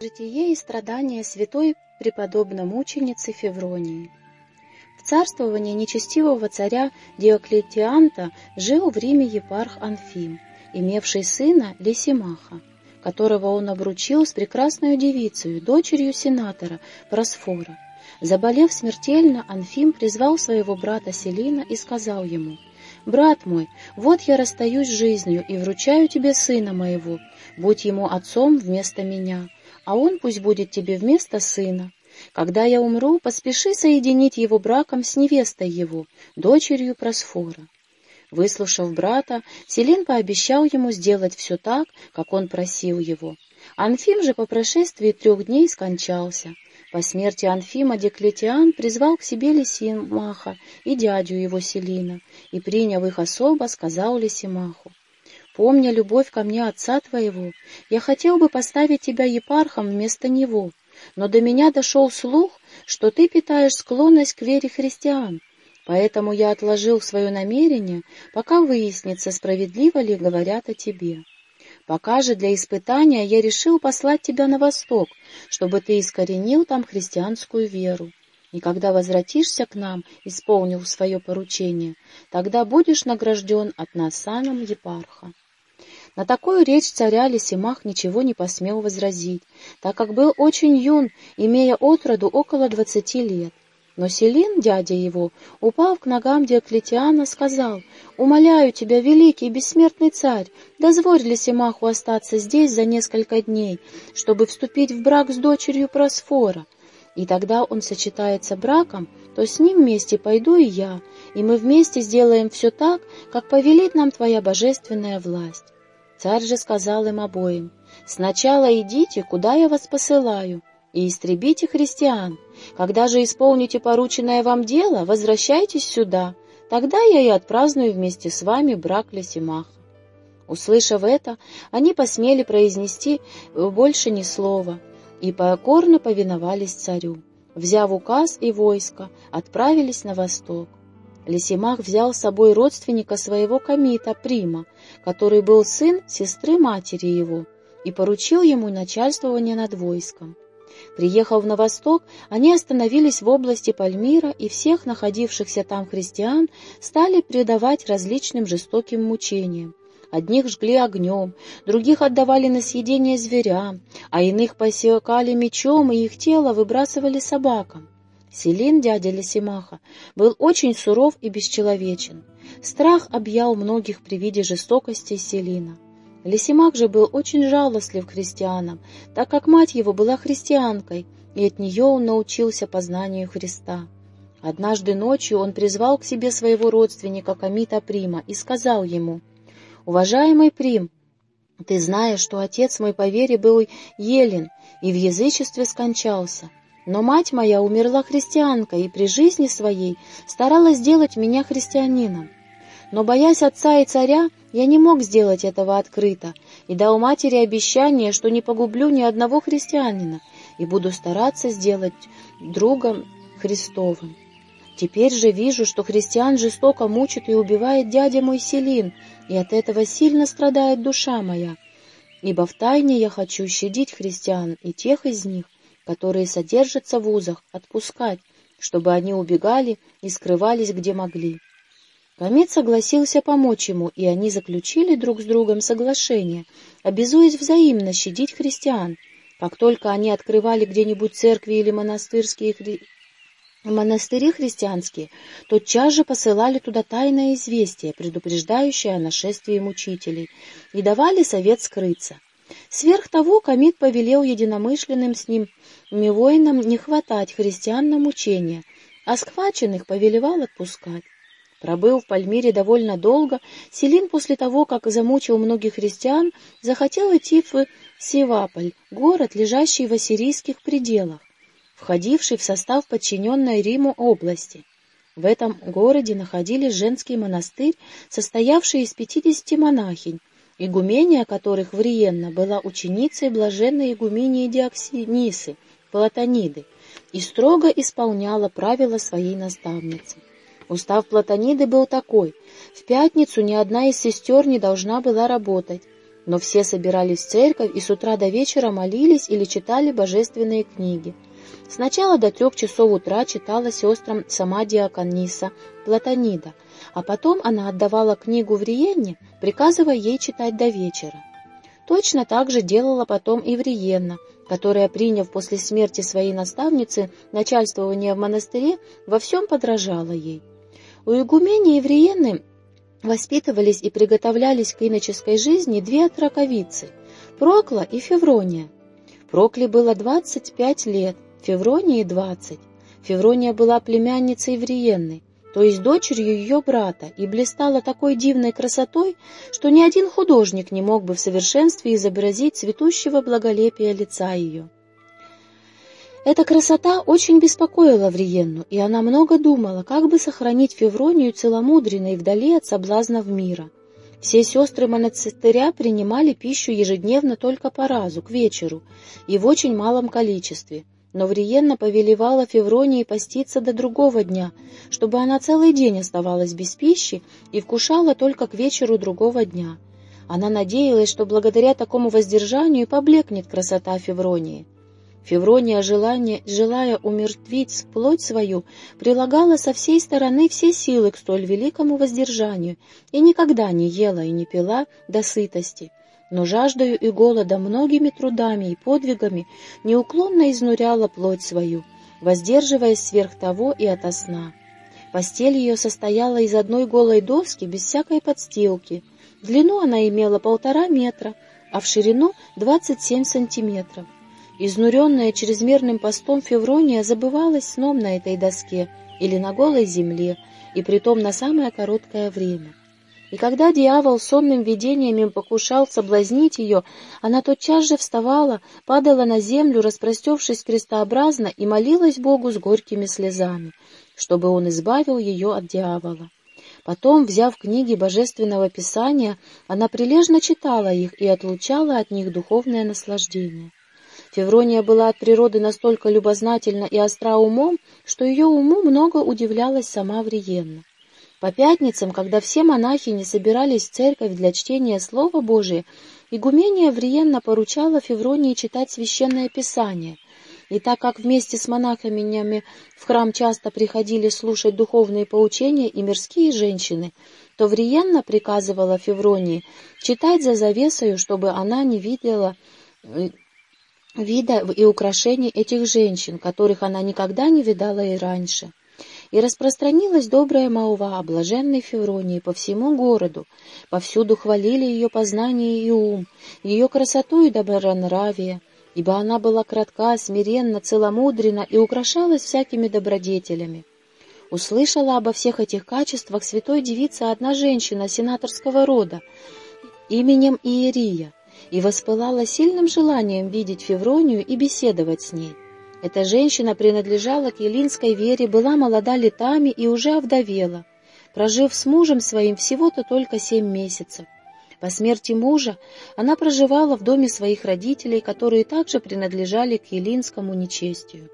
Житие и страдания святой преподобной мученицы Февронии. В царствовании нечестивого царя Диоклетианта жил в Риме епарх Анфим, имевший сына Лисимаха, которого он обручил с прекрасной девицей, дочерью сенатора Просфора. Заболев смертельно, Анфим призвал своего брата Селина и сказал ему, «Брат мой, вот я расстаюсь с жизнью и вручаю тебе сына моего, будь ему отцом вместо меня» а он пусть будет тебе вместо сына. Когда я умру, поспеши соединить его браком с невестой его, дочерью Просфора». Выслушав брата, Селин пообещал ему сделать все так, как он просил его. Анфим же по прошествии трех дней скончался. По смерти Анфима Деклетиан призвал к себе Лисимаха и дядю его Селина, и, приняв их особо, сказал Лисимаху, Помня любовь ко мне отца твоего, я хотел бы поставить тебя епархом вместо него, но до меня дошел слух, что ты питаешь склонность к вере христиан, поэтому я отложил свое намерение, пока выяснится, справедливо ли говорят о тебе. Пока же для испытания я решил послать тебя на восток, чтобы ты искоренил там христианскую веру. И когда возвратишься к нам, исполнил свое поручение, тогда будешь награжден от нас саном епарха. На такую речь царя Лисимах ничего не посмел возразить, так как был очень юн, имея отроду около двадцати лет. Но Селин, дядя его, упав к ногам Диоклетиана, сказал, «Умоляю тебя, великий бессмертный царь, дозволь Лисимаху остаться здесь за несколько дней, чтобы вступить в брак с дочерью Просфора. И тогда он сочетается браком, то с ним вместе пойду и я, и мы вместе сделаем все так, как повелит нам твоя божественная власть». Царь же сказал им обоим, «Сначала идите, куда я вас посылаю, и истребите христиан. Когда же исполните порученное вам дело, возвращайтесь сюда, тогда я и отпраздную вместе с вами брак Лесимаха». Услышав это, они посмели произнести больше ни слова и покорно повиновались царю. Взяв указ и войско, отправились на восток. Лисимах взял с собой родственника своего комита, Прима, который был сын сестры матери его, и поручил ему начальствование над войском. Приехав на восток, они остановились в области Пальмира, и всех находившихся там христиан стали предавать различным жестоким мучениям. Одних жгли огнем, других отдавали на съедение зверям, а иных посекали мечом, и их тело выбрасывали собакам. Селин, дядя Лисимаха, был очень суров и бесчеловечен. Страх объял многих при виде жестокости Селина. Лисимах же был очень жалостлив к христианам, так как мать его была христианкой, и от нее он научился познанию Христа. Однажды ночью он призвал к себе своего родственника Камита Прима и сказал ему, «Уважаемый Прим, ты знаешь, что отец мой по вере был елен и в язычестве скончался. Но мать моя умерла христианкой и при жизни своей старалась сделать меня христианином. Но, боясь отца и царя, я не мог сделать этого открыто и дал матери обещание, что не погублю ни одного христианина и буду стараться сделать другом Христовым. Теперь же вижу, что христиан жестоко мучит и убивает дядя мой Селин, и от этого сильно страдает душа моя. Ибо втайне я хочу щадить христиан и тех из них, которые содержатся в узах, отпускать, чтобы они убегали и скрывались, где могли. Комет согласился помочь ему, и они заключили друг с другом соглашение, обязуясь взаимно щадить христиан. Как только они открывали где-нибудь церкви или монастырские хри... монастыри христианские, тотчас же посылали туда тайное известие, предупреждающее о нашествии мучителей, и давали совет скрыться. Сверх того, Камит повелел единомышленным с ним воинам не хватать христиан на мучения, а схваченных повелевал отпускать. Пробыл в Пальмире довольно долго, Селин после того, как замучил многих христиан, захотел идти в Севаполь, город, лежащий в ассирийских пределах, входивший в состав подчиненной Риму области. В этом городе находились женский монастырь, состоявший из пятидесяти монахинь, игумения которых в Риенна была ученицей блаженной игумении Диоксинисы, Платониды, и строго исполняла правила своей наставницы. Устав Платониды был такой. В пятницу ни одна из сестер не должна была работать. но все собирались в церковь и с утра до вечера молились или читали божественные книги. Сначала до трех часов утра читала сестрам сама диакониса Платонида, а потом она отдавала книгу в Риенне, приказывая ей читать до вечера. Точно так же делала потом и Вриенна, которая, приняв после смерти своей наставницы начальствование в монастыре, во всем подражала ей. У игумени Евриены воспитывались и приготовлялись к иноческой жизни две отраковицы — Прокла и Феврония. Прокле было 25 лет, Февронии — 20. Феврония была племянницей Евриенны, то есть дочерью ее брата, и блистала такой дивной красотой, что ни один художник не мог бы в совершенстве изобразить цветущего благолепия лица ее. Эта красота очень беспокоила Вриенну, и она много думала, как бы сохранить Февронию целомудренной вдали от соблазнов мира. Все сестры монастыря принимали пищу ежедневно только по разу, к вечеру, и в очень малом количестве. Но Вриенна повелевала Февронии поститься до другого дня, чтобы она целый день оставалась без пищи и вкушала только к вечеру другого дня. Она надеялась, что благодаря такому воздержанию поблекнет красота Февронии. Феврония, желание, желая умертвить плоть свою, прилагала со всей стороны все силы к столь великому воздержанию и никогда не ела и не пила до сытости, но жаждою и голодом многими трудами и подвигами неуклонно изнуряла плоть свою, воздерживаясь сверх того и ото сна. Постель ее состояла из одной голой доски без всякой подстилки. Длину она имела полтора метра, а в ширину двадцать семь сантиметров. Изнуренная чрезмерным постом Феврония забывалась сном на этой доске или на голой земле, и притом на самое короткое время. И когда дьявол сонным видениями покушал соблазнить ее, она тотчас же вставала, падала на землю, распростевшись крестообразно, и молилась Богу с горькими слезами, чтобы он избавил ее от дьявола. Потом, взяв книги Божественного Писания, она прилежно читала их и отлучала от них духовное наслаждение. Феврония была от природы настолько любознательна и остра умом, что ее уму много удивлялась сама Вриенна. По пятницам, когда все монахини собирались в церковь для чтения Слова Божия, игумения Вриенна поручала Февронии читать Священное Писание. И так как вместе с монахами в храм часто приходили слушать духовные поучения и мирские женщины, то Вриенна приказывала Февронии читать за завесою, чтобы она не видела э, вида и украшений этих женщин, которых она никогда не видала и раньше. И распространилась добрая молва о блаженной Февронии по всему городу. Повсюду хвалили ее познание и ум, ее красоту и добронравие, ибо она была кратка, смиренна, целомудрена и украшалась всякими добродетелями. Услышала обо всех этих качествах святой девица одна женщина сенаторского рода именем Иерия, и воспылала сильным желанием видеть Февронию и беседовать с ней. Эта женщина принадлежала к елинской вере, была молода летами и уже овдовела, прожив с мужем своим всего-то только семь месяцев. По смерти мужа она проживала в доме своих родителей, которые также принадлежали к елинскому нечестию.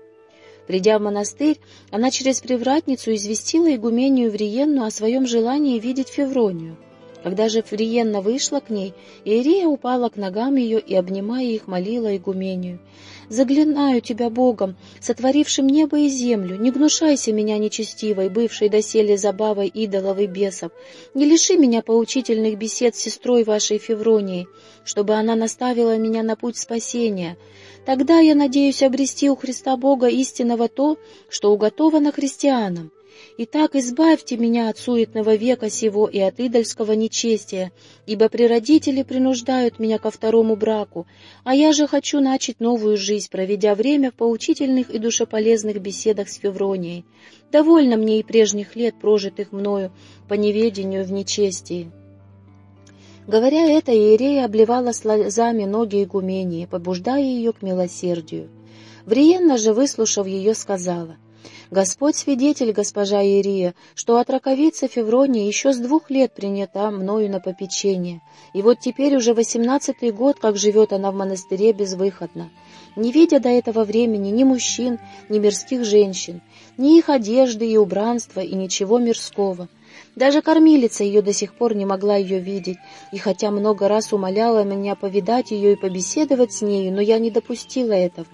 Придя в монастырь, она через привратницу известила игумению Вриенну о своем желании видеть Февронию. Когда же Фриенна вышла к ней, Иерия упала к ногам ее и, обнимая их, молила игумению. «Заглинаю тебя Богом, сотворившим небо и землю, не гнушайся меня нечестивой, бывшей доселе забавой идолов и бесов, не лиши меня поучительных бесед с сестрой вашей Февронией, чтобы она наставила меня на путь спасения. Тогда я надеюсь обрести у Христа Бога истинного то, что уготовано христианам. Итак, избавьте меня от суетного века сего и от идольского нечестия, ибо природители принуждают меня ко второму браку, а я же хочу начать новую жизнь, проведя время в поучительных и душеполезных беседах с Февронией. Довольно мне и прежних лет, прожитых мною по неведению в нечестии». Говоря это, Иерея обливала слезами ноги игумении, побуждая ее к милосердию. Вриенна же, выслушав ее, сказала, Господь свидетель, госпожа Ирия, что от раковицы Февронии еще с двух лет принята мною на попечение, и вот теперь уже восемнадцатый год, как живет она в монастыре безвыходно, не видя до этого времени ни мужчин, ни мирских женщин, ни их одежды и убранства, и ничего мирского. Даже кормилица ее до сих пор не могла ее видеть, и хотя много раз умоляла меня повидать ее и побеседовать с нею, но я не допустила этого.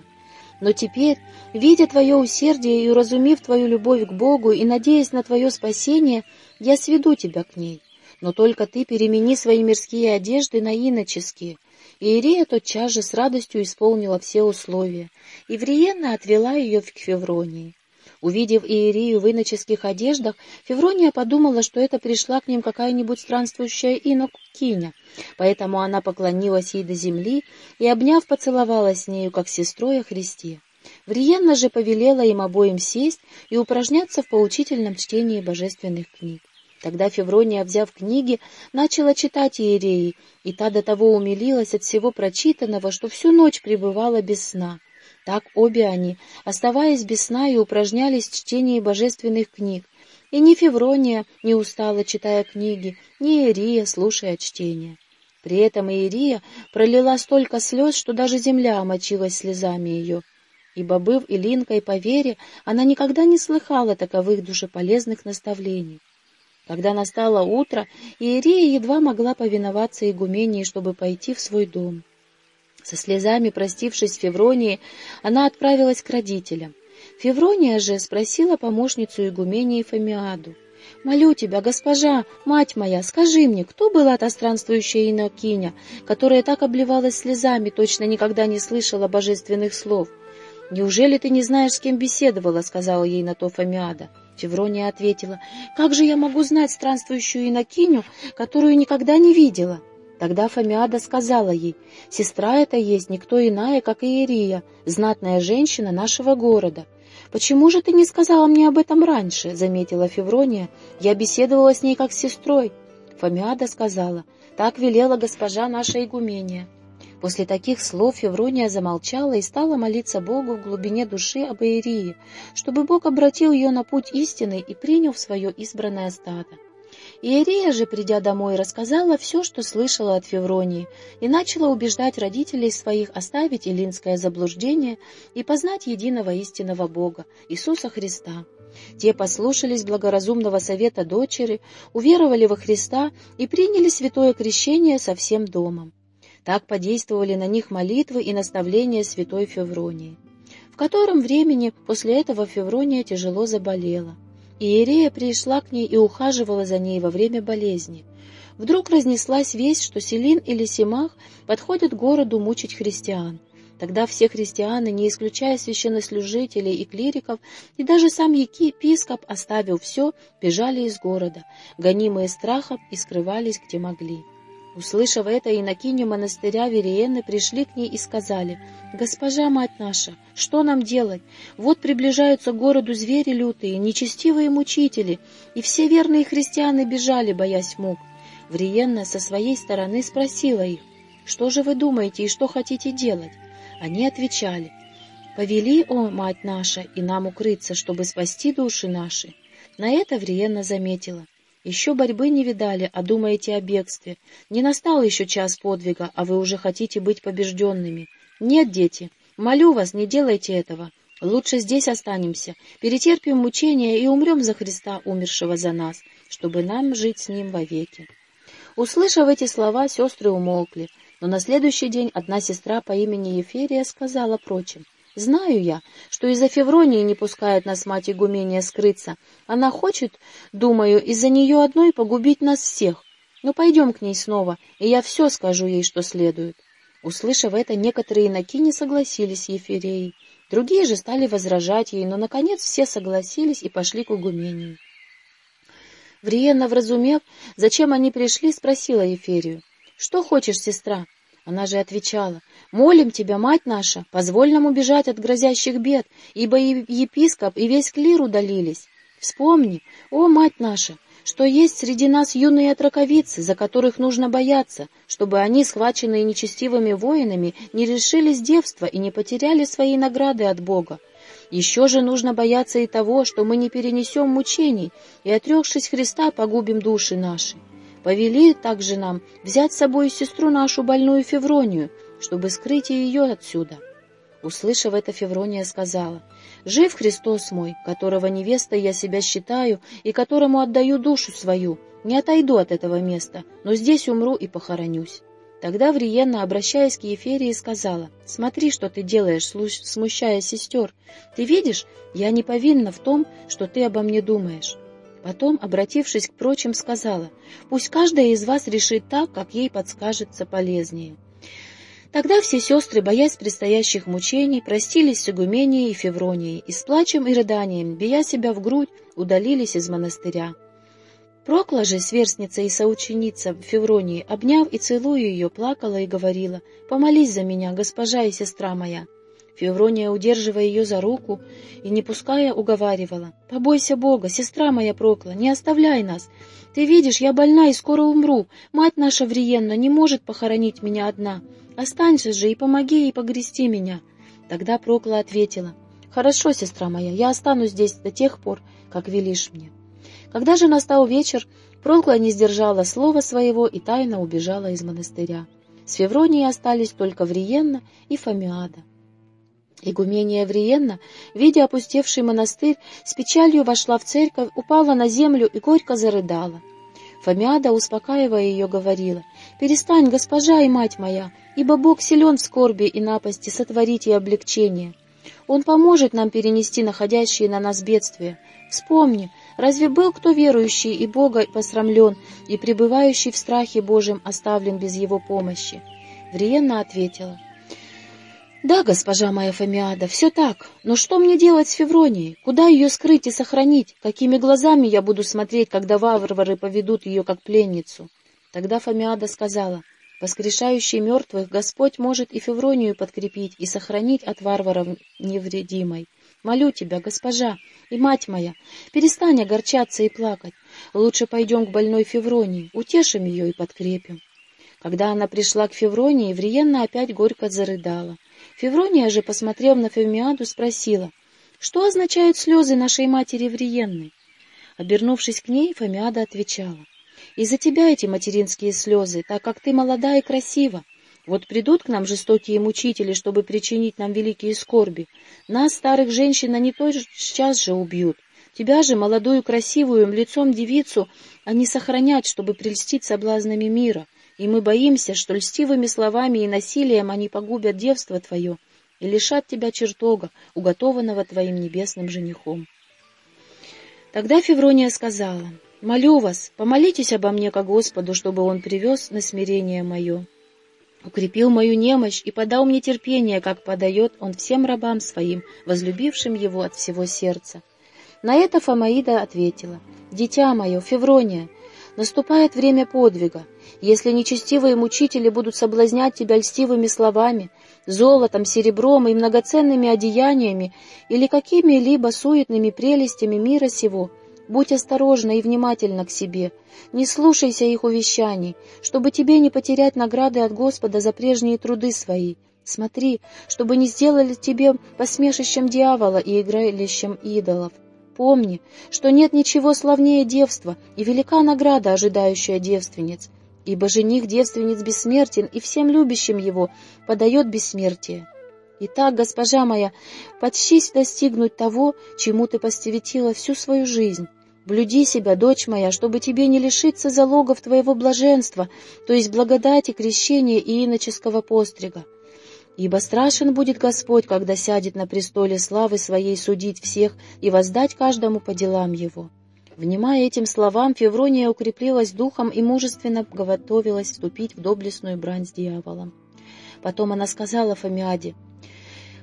Но теперь, видя твое усердие и уразумев твою любовь к Богу и надеясь на твое спасение, я сведу тебя к ней. Но только ты перемени свои мирские одежды на иноческие. И Ирия тотчас же с радостью исполнила все условия, и Вриенна отвела ее к Февронии. Увидев Иерию в иноческих одеждах, Феврония подумала, что это пришла к ним какая-нибудь странствующая инокиня, поэтому она поклонилась ей до земли и, обняв, поцеловалась с нею, как сестрой о Христе. Вриенна же повелела им обоим сесть и упражняться в поучительном чтении божественных книг. Тогда Феврония, взяв книги, начала читать Иереи, и та до того умилилась от всего прочитанного, что всю ночь пребывала без сна. Так обе они, оставаясь без сна, и упражнялись в чтении божественных книг. И ни Феврония не устала, читая книги, ни Ирия, слушая чтение. При этом Ирия пролила столько слез, что даже земля омочилась слезами ее. Ибо, быв Илинкой по вере, она никогда не слыхала таковых душеполезных наставлений. Когда настало утро, Иерия едва могла повиноваться игумении, чтобы пойти в свой дом. Со слезами простившись Февронии, она отправилась к родителям. Феврония же спросила помощницу игумении Фомиаду. «Молю тебя, госпожа, мать моя, скажи мне, кто была та странствующая инокиня, которая так обливалась слезами, точно никогда не слышала божественных слов?» «Неужели ты не знаешь, с кем беседовала?» — сказала ей на то Фомиада. Феврония ответила, «Как же я могу знать странствующую инокиню, которую никогда не видела?» Тогда Фомиада сказала ей, «Сестра эта есть никто иная, как Иерия, знатная женщина нашего города». «Почему же ты не сказала мне об этом раньше?» — заметила Феврония. «Я беседовала с ней как с сестрой». Фомиада сказала, «Так велела госпожа наша игумения». После таких слов Феврония замолчала и стала молиться Богу в глубине души об Иерии, чтобы Бог обратил ее на путь истины и принял в свое избранное стадо. Иерия же, придя домой, рассказала все, что слышала от Февронии, и начала убеждать родителей своих оставить илинское заблуждение и познать единого истинного Бога, Иисуса Христа. Те послушались благоразумного совета дочери, уверовали во Христа и приняли святое крещение со всем домом. Так подействовали на них молитвы и наставления святой Февронии. В котором времени после этого Феврония тяжело заболела. Иерея пришла к ней и ухаживала за ней во время болезни. Вдруг разнеслась весть, что Селин или Симах подходят к городу мучить христиан. Тогда все христианы, не исключая священнослужителей и клириков, и даже сам епископ, оставив все, бежали из города, гонимые страхом, и скрывались, где могли. Услышав это, инокиню монастыря Вериены пришли к ней и сказали, «Госпожа, мать наша, что нам делать? Вот приближаются к городу звери лютые, нечестивые мучители, и все верные христианы бежали, боясь мук». Вриенна со своей стороны спросила их, «Что же вы думаете и что хотите делать?» Они отвечали, «Повели, о, мать наша, и нам укрыться, чтобы спасти души наши». На это Вриенна заметила, еще борьбы не видали, а думаете о бегстве. Не настал еще час подвига, а вы уже хотите быть побежденными. Нет, дети, молю вас, не делайте этого. Лучше здесь останемся, перетерпим мучения и умрем за Христа, умершего за нас, чтобы нам жить с Ним вовеки. Услышав эти слова, сестры умолкли, но на следующий день одна сестра по имени Еферия сказала прочим — Знаю я, что из-за Февронии не пускает нас мать игумения скрыться. Она хочет, думаю, из-за нее одной погубить нас всех. Но пойдем к ней снова, и я все скажу ей, что следует». Услышав это, некоторые инокини согласились с Ефиреей. Другие же стали возражать ей, но, наконец, все согласились и пошли к игумении. Вриенна, вразумев, зачем они пришли, спросила Еферию. «Что хочешь, сестра?» Она же отвечала, «Молим тебя, мать наша, позволь нам убежать от грозящих бед, ибо и епископ, и весь клир удалились. Вспомни, о, мать наша, что есть среди нас юные отраковицы, за которых нужно бояться, чтобы они, схваченные нечестивыми воинами, не решились девства и не потеряли свои награды от Бога. Еще же нужно бояться и того, что мы не перенесем мучений и, отрекшись Христа, погубим души наши. Повели также нам взять с собой сестру нашу больную Февронию, чтобы скрыть ее отсюда. Услышав это, Феврония сказала, «Жив Христос мой, которого невестой я себя считаю и которому отдаю душу свою. Не отойду от этого места, но здесь умру и похоронюсь». Тогда Вриенна, обращаясь к Еферии, сказала, «Смотри, что ты делаешь, смущая сестер. Ты видишь, я не повинна в том, что ты обо мне думаешь». Потом, обратившись к прочим, сказала, «Пусть каждая из вас решит так, как ей подскажется полезнее». Тогда все сестры, боясь предстоящих мучений, простились с Игуменией и Февронией и с плачем и рыданием, бия себя в грудь, удалились из монастыря. Прокла же, сверстница и соученица Февронии, обняв и целуя ее, плакала и говорила, «Помолись за меня, госпожа и сестра моя». Феврония, удерживая ее за руку и не пуская, уговаривала, «Побойся Бога, сестра моя Прокла, не оставляй нас. Ты видишь, я больна и скоро умру. Мать наша Вриенна не может похоронить меня одна. Останься же и помоги ей погрести меня». Тогда Прокла ответила, «Хорошо, сестра моя, я останусь здесь до тех пор, как велишь мне». Когда же настал вечер, Прокла не сдержала слова своего и тайно убежала из монастыря. С Февронией остались только Вриенна и Фомиада. Игумения Вриенна, видя опустевший монастырь, с печалью вошла в церковь, упала на землю и горько зарыдала. Фомиада, успокаивая ее, говорила, «Перестань, госпожа и мать моя, ибо Бог силен в скорби и напасти сотворить и облегчение. Он поможет нам перенести находящие на нас бедствия. Вспомни, разве был кто верующий и Бога посрамлен, и пребывающий в страхе Божьем оставлен без его помощи?» Вриенна ответила, — «Да, госпожа моя Фомиада, все так. Но что мне делать с Февронией? Куда ее скрыть и сохранить? Какими глазами я буду смотреть, когда варвары поведут ее как пленницу?» Тогда Фомиада сказала, «Воскрешающий мертвых Господь может и Февронию подкрепить и сохранить от варваров невредимой. Молю тебя, госпожа и мать моя, перестань огорчаться и плакать. Лучше пойдем к больной Февронии, утешим ее и подкрепим». Когда она пришла к Февронии, Вриенна опять горько зарыдала. Феврония же, посмотрев на Фемиаду, спросила, что означают слезы нашей матери Вриенны? Обернувшись к ней, Фомиада отвечала, «Из-за тебя эти материнские слезы, так как ты молода и красива. Вот придут к нам жестокие мучители, чтобы причинить нам великие скорби. Нас, старых женщин, они тот час же убьют. Тебя же, молодую, красивую, лицом девицу, они сохранят, чтобы прельстить соблазнами мира и мы боимся, что льстивыми словами и насилием они погубят девство твое и лишат тебя чертога, уготованного твоим небесным женихом. Тогда Феврония сказала, «Молю вас, помолитесь обо мне ко Господу, чтобы Он привез на смирение мое, укрепил мою немощь и подал мне терпение, как подает Он всем рабам своим, возлюбившим Его от всего сердца». На это Фомаида ответила, «Дитя мое, Феврония, наступает время подвига, если нечестивые мучители будут соблазнять тебя льстивыми словами, золотом, серебром и многоценными одеяниями или какими-либо суетными прелестями мира сего, будь осторожна и внимательна к себе, не слушайся их увещаний, чтобы тебе не потерять награды от Господа за прежние труды свои. Смотри, чтобы не сделали тебе посмешищем дьявола и игралищем идолов. Помни, что нет ничего славнее девства и велика награда, ожидающая девственниц ибо жених девственниц бессмертен и всем любящим его подает бессмертие. Итак, госпожа моя, подщись достигнуть того, чему ты посвятила всю свою жизнь. Блюди себя, дочь моя, чтобы тебе не лишиться залогов твоего блаженства, то есть благодати, крещения и иноческого пострига. Ибо страшен будет Господь, когда сядет на престоле славы своей судить всех и воздать каждому по делам его. Внимая этим словам, Феврония укрепилась духом и мужественно готовилась вступить в доблестную брань с дьяволом. Потом она сказала Фомиаде,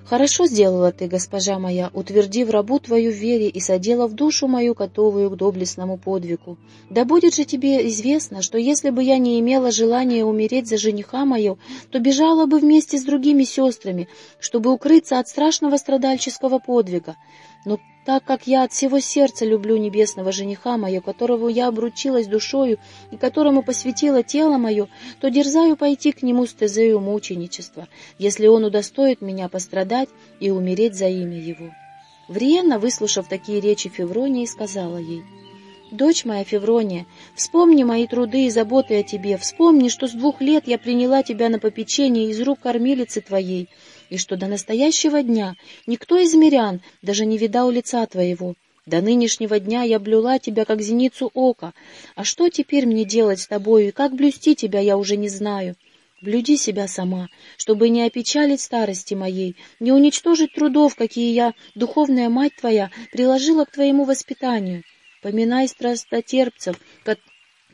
«Хорошо сделала ты, госпожа моя, утвердив рабу твою в вере и содела в душу мою, готовую к доблестному подвигу. Да будет же тебе известно, что если бы я не имела желания умереть за жениха мою, то бежала бы вместе с другими сестрами, чтобы укрыться от страшного страдальческого подвига. Но так как я от всего сердца люблю небесного жениха мое, которого я обручилась душою и которому посвятила тело мое, то дерзаю пойти к нему с тезею мученичества, если он удостоит меня пострадать и умереть за имя его». Вриенна, выслушав такие речи Февронии, сказала ей, «Дочь моя Феврония, вспомни мои труды и заботы о тебе, вспомни, что с двух лет я приняла тебя на попечение из рук кормилицы твоей, и что до настоящего дня никто из мирян даже не видал лица твоего. До нынешнего дня я блюла тебя, как зеницу ока. А что теперь мне делать с тобою, и как блюсти тебя, я уже не знаю. Блюди себя сама, чтобы не опечалить старости моей, не уничтожить трудов, какие я, духовная мать твоя, приложила к твоему воспитанию. Поминай страстотерпцев,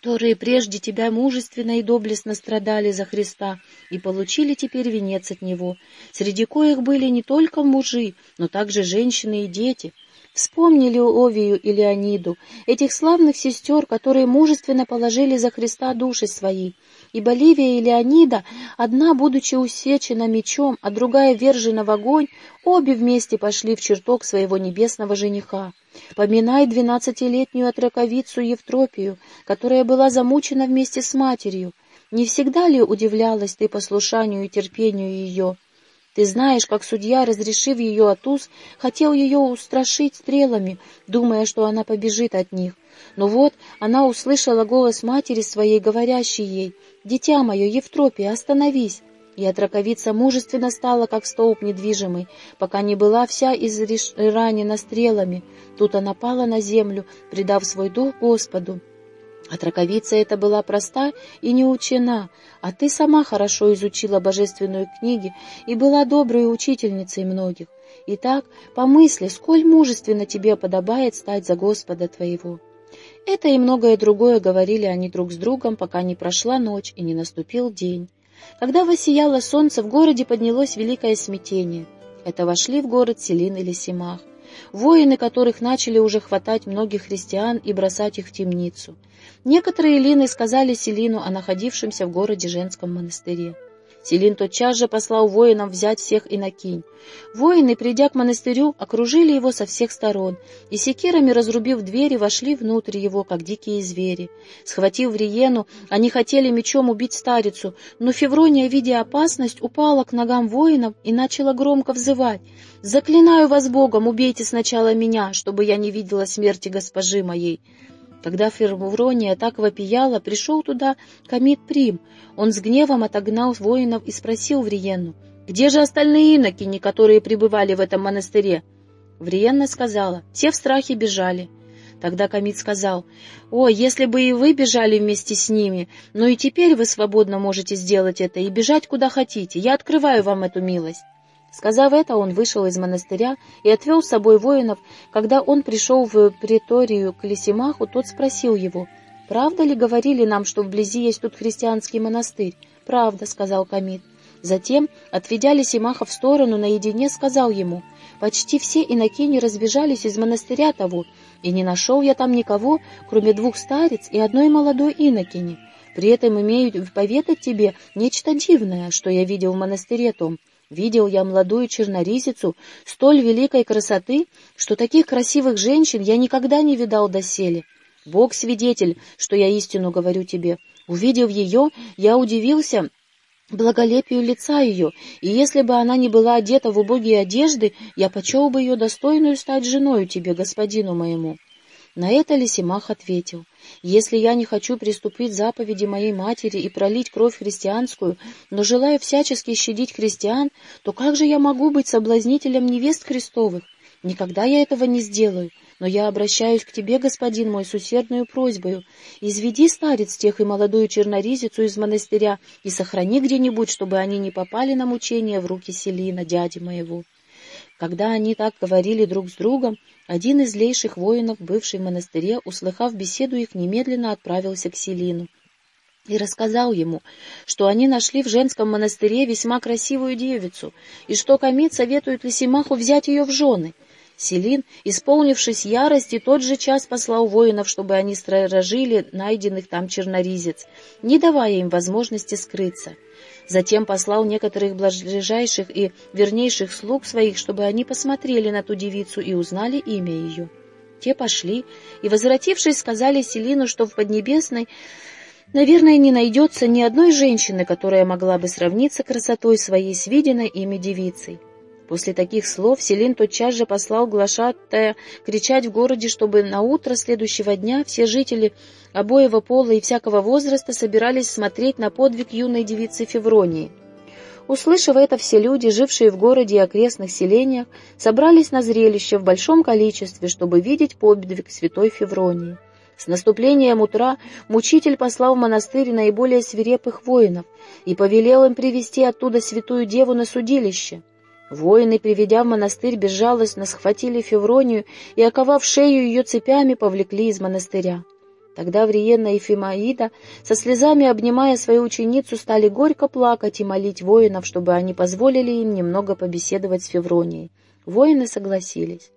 которые прежде тебя мужественно и доблестно страдали за Христа и получили теперь венец от Него, среди коих были не только мужи, но также женщины и дети, Вспомнили Овию и Леониду, этих славных сестер, которые мужественно положили за Христа души свои. И Боливия и Леонида, одна, будучи усечена мечом, а другая вержена в огонь, обе вместе пошли в чертог своего небесного жениха. Поминай двенадцатилетнюю отраковицу Евтропию, которая была замучена вместе с матерью. Не всегда ли удивлялась ты послушанию и терпению ее? Ты знаешь, как судья, разрешив ее от уз, хотел ее устрашить стрелами, думая, что она побежит от них. Но вот она услышала голос матери своей, говорящей ей, «Дитя мое, Евтропия, остановись!» И отраковица мужественно стала, как столб недвижимый, пока не была вся изранена стрелами. Тут она пала на землю, предав свой дух Господу. Отраковица эта была проста и не учена, а ты сама хорошо изучила божественную книги и была доброй учительницей многих. Итак, помысли, сколь мужественно тебе подобает стать за Господа твоего. Это и многое другое говорили они друг с другом, пока не прошла ночь и не наступил день. Когда воссияло солнце, в городе поднялось великое смятение. Это вошли в город Селин или Симах воины которых начали уже хватать многих христиан и бросать их в темницу. Некоторые лины сказали Селину о находившемся в городе женском монастыре. Селин тотчас же послал воинам взять всех инокинь. Воины, придя к монастырю, окружили его со всех сторон, и секирами, разрубив двери, вошли внутрь его, как дикие звери. Схватив Вриену, они хотели мечом убить старицу, но Феврония, видя опасность, упала к ногам воинов и начала громко взывать. «Заклинаю вас Богом, убейте сначала меня, чтобы я не видела смерти госпожи моей!» Когда Фермуврония так вопияла, пришел туда Камит Прим. Он с гневом отогнал воинов и спросил Вриенну, «Где же остальные инокини, которые пребывали в этом монастыре?» Вриенна сказала, «Все в страхе бежали». Тогда Камит сказал, «О, если бы и вы бежали вместе с ними, но и теперь вы свободно можете сделать это и бежать куда хотите, я открываю вам эту милость». Сказав это, он вышел из монастыря и отвел с собой воинов. Когда он пришел в приторию к Лисимаху, тот спросил его, «Правда ли говорили нам, что вблизи есть тут христианский монастырь?» «Правда», — сказал Камит. Затем, отведя Лисимаха в сторону, наедине сказал ему, «Почти все инокини разбежались из монастыря того, и не нашел я там никого, кроме двух старец и одной молодой инокини. При этом имею поведать тебе нечто дивное, что я видел в монастыре том». Видел я молодую черноризицу столь великой красоты, что таких красивых женщин я никогда не видал доселе. Бог свидетель, что я истину говорю тебе. Увидев ее, я удивился благолепию лица ее, и если бы она не была одета в убогие одежды, я почел бы ее достойную стать женою тебе, господину моему». На это Лисимах ответил, «Если я не хочу приступить заповеди моей матери и пролить кровь христианскую, но желаю всячески щадить христиан, то как же я могу быть соблазнителем невест Христовых? Никогда я этого не сделаю, но я обращаюсь к тебе, господин мой, с усердную просьбою. Изведи старец тех и молодую черноризицу из монастыря и сохрани где-нибудь, чтобы они не попали на мучения в руки Селина, дяди моего». Когда они так говорили друг с другом, один из злейших воинов, бывший в монастыре, услыхав беседу их, немедленно отправился к Селину и рассказал ему, что они нашли в женском монастыре весьма красивую девицу, и что Камит советует Лисимаху взять ее в жены. Селин, исполнившись ярости, тот же час послал воинов, чтобы они сторожили найденных там черноризец, не давая им возможности скрыться. Затем послал некоторых ближайших и вернейших слуг своих, чтобы они посмотрели на ту девицу и узнали имя ее. Те пошли и, возвратившись, сказали Селину, что в Поднебесной, наверное, не найдется ни одной женщины, которая могла бы сравниться красотой своей с виденной ими девицей. После таких слов Селин тотчас же послал глашатая кричать в городе, чтобы на утро следующего дня все жители обоего пола и всякого возраста собирались смотреть на подвиг юной девицы Февронии. Услышав это, все люди, жившие в городе и окрестных селениях, собрались на зрелище в большом количестве, чтобы видеть подвиг святой Февронии. С наступлением утра мучитель послал в монастырь наиболее свирепых воинов и повелел им привести оттуда святую деву на судилище. Воины, приведя в монастырь, безжалостно схватили Февронию и, оковав шею ее цепями, повлекли из монастыря. Тогда Вриенна и Фимаида, со слезами обнимая свою ученицу, стали горько плакать и молить воинов, чтобы они позволили им немного побеседовать с Февронией. Воины согласились.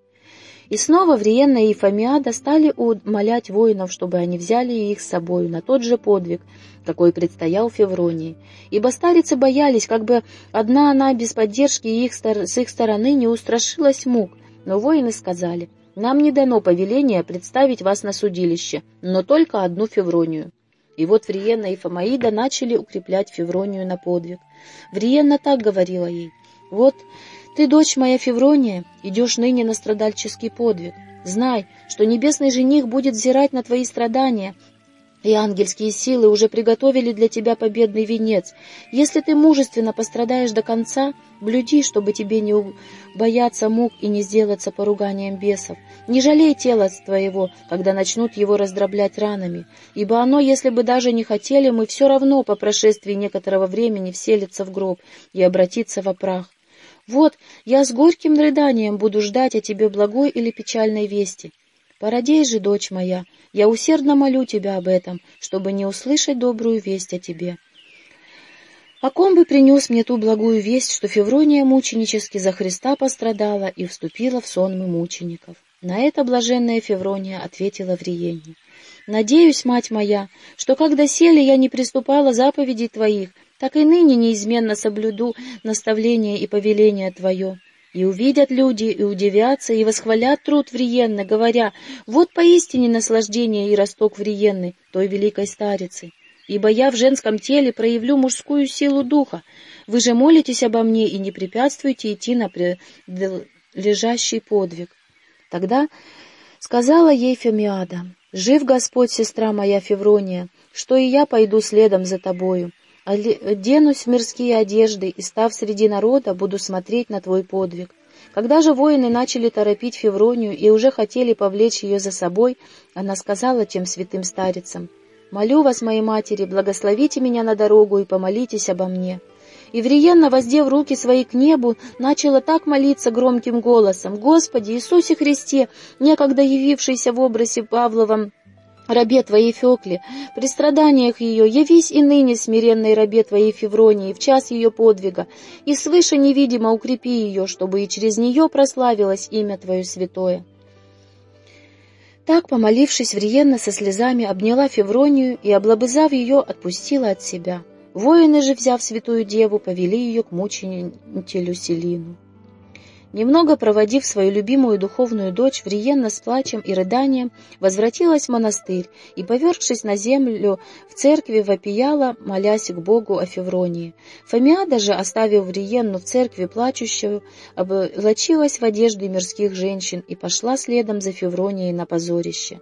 И снова Вриенна и Фомиада стали умолять воинов, чтобы они взяли их с собой на тот же подвиг, какой предстоял Февронии. Ибо старицы боялись, как бы одна она без поддержки их, с их стороны не устрашилась мук. Но воины сказали, нам не дано повеление представить вас на судилище, но только одну Февронию. И вот Вриенна и Фомаида начали укреплять Февронию на подвиг. Вриенна так говорила ей, «Вот ты, дочь моя Феврония, идешь ныне на страдальческий подвиг. Знай, что небесный жених будет взирать на твои страдания, и ангельские силы уже приготовили для тебя победный венец. Если ты мужественно пострадаешь до конца, блюди, чтобы тебе не бояться мук и не сделаться поруганием бесов. Не жалей тела твоего, когда начнут его раздроблять ранами, ибо оно, если бы даже не хотели, мы все равно по прошествии некоторого времени вселится в гроб и обратится во прах. Вот, я с горьким рыданием буду ждать о тебе благой или печальной вести. Породей же, дочь моя, я усердно молю тебя об этом, чтобы не услышать добрую весть о тебе. О ком бы принес мне ту благую весть, что Феврония мученически за Христа пострадала и вступила в сонмы мучеников? На это блаженная Феврония ответила в Риенне. «Надеюсь, мать моя, что когда сели я не приступала заповедей твоих, так и ныне неизменно соблюду наставление и повеление твое. И увидят люди, и удивятся, и восхвалят труд Вриенны, говоря, вот поистине наслаждение и росток Вриенны, той великой старицы. Ибо я в женском теле проявлю мужскую силу духа. Вы же молитесь обо мне и не препятствуете идти на лежащий подвиг. Тогда сказала ей Фемиада, «Жив Господь, сестра моя Феврония, что и я пойду следом за тобою. Оденусь в мирские одежды и, став среди народа, буду смотреть на твой подвиг. Когда же воины начали торопить Февронию и уже хотели повлечь ее за собой, она сказала тем святым старицам, «Молю вас, моей матери, благословите меня на дорогу и помолитесь обо мне». И Вриенна, воздев руки свои к небу, начала так молиться громким голосом, «Господи Иисусе Христе, некогда явившийся в образе Павловом, рабе Твоей Фекле, при страданиях ее, явись и ныне смиренной рабе Твоей Февронии в час ее подвига, и свыше невидимо укрепи ее, чтобы и через нее прославилось имя Твое святое». Так, помолившись, Вриенна со слезами обняла Февронию и, облобызав ее, отпустила от себя. Воины же, взяв святую деву, повели ее к мученителю Селину. Немного проводив свою любимую духовную дочь, Вриенна с плачем и рыданием возвратилась в монастырь и, повергшись на землю, в церкви вопияла, молясь к Богу о Февронии. Фомиада же, оставив Вриенну в церкви плачущую, облачилась в одежды мирских женщин и пошла следом за Февронией на позорище.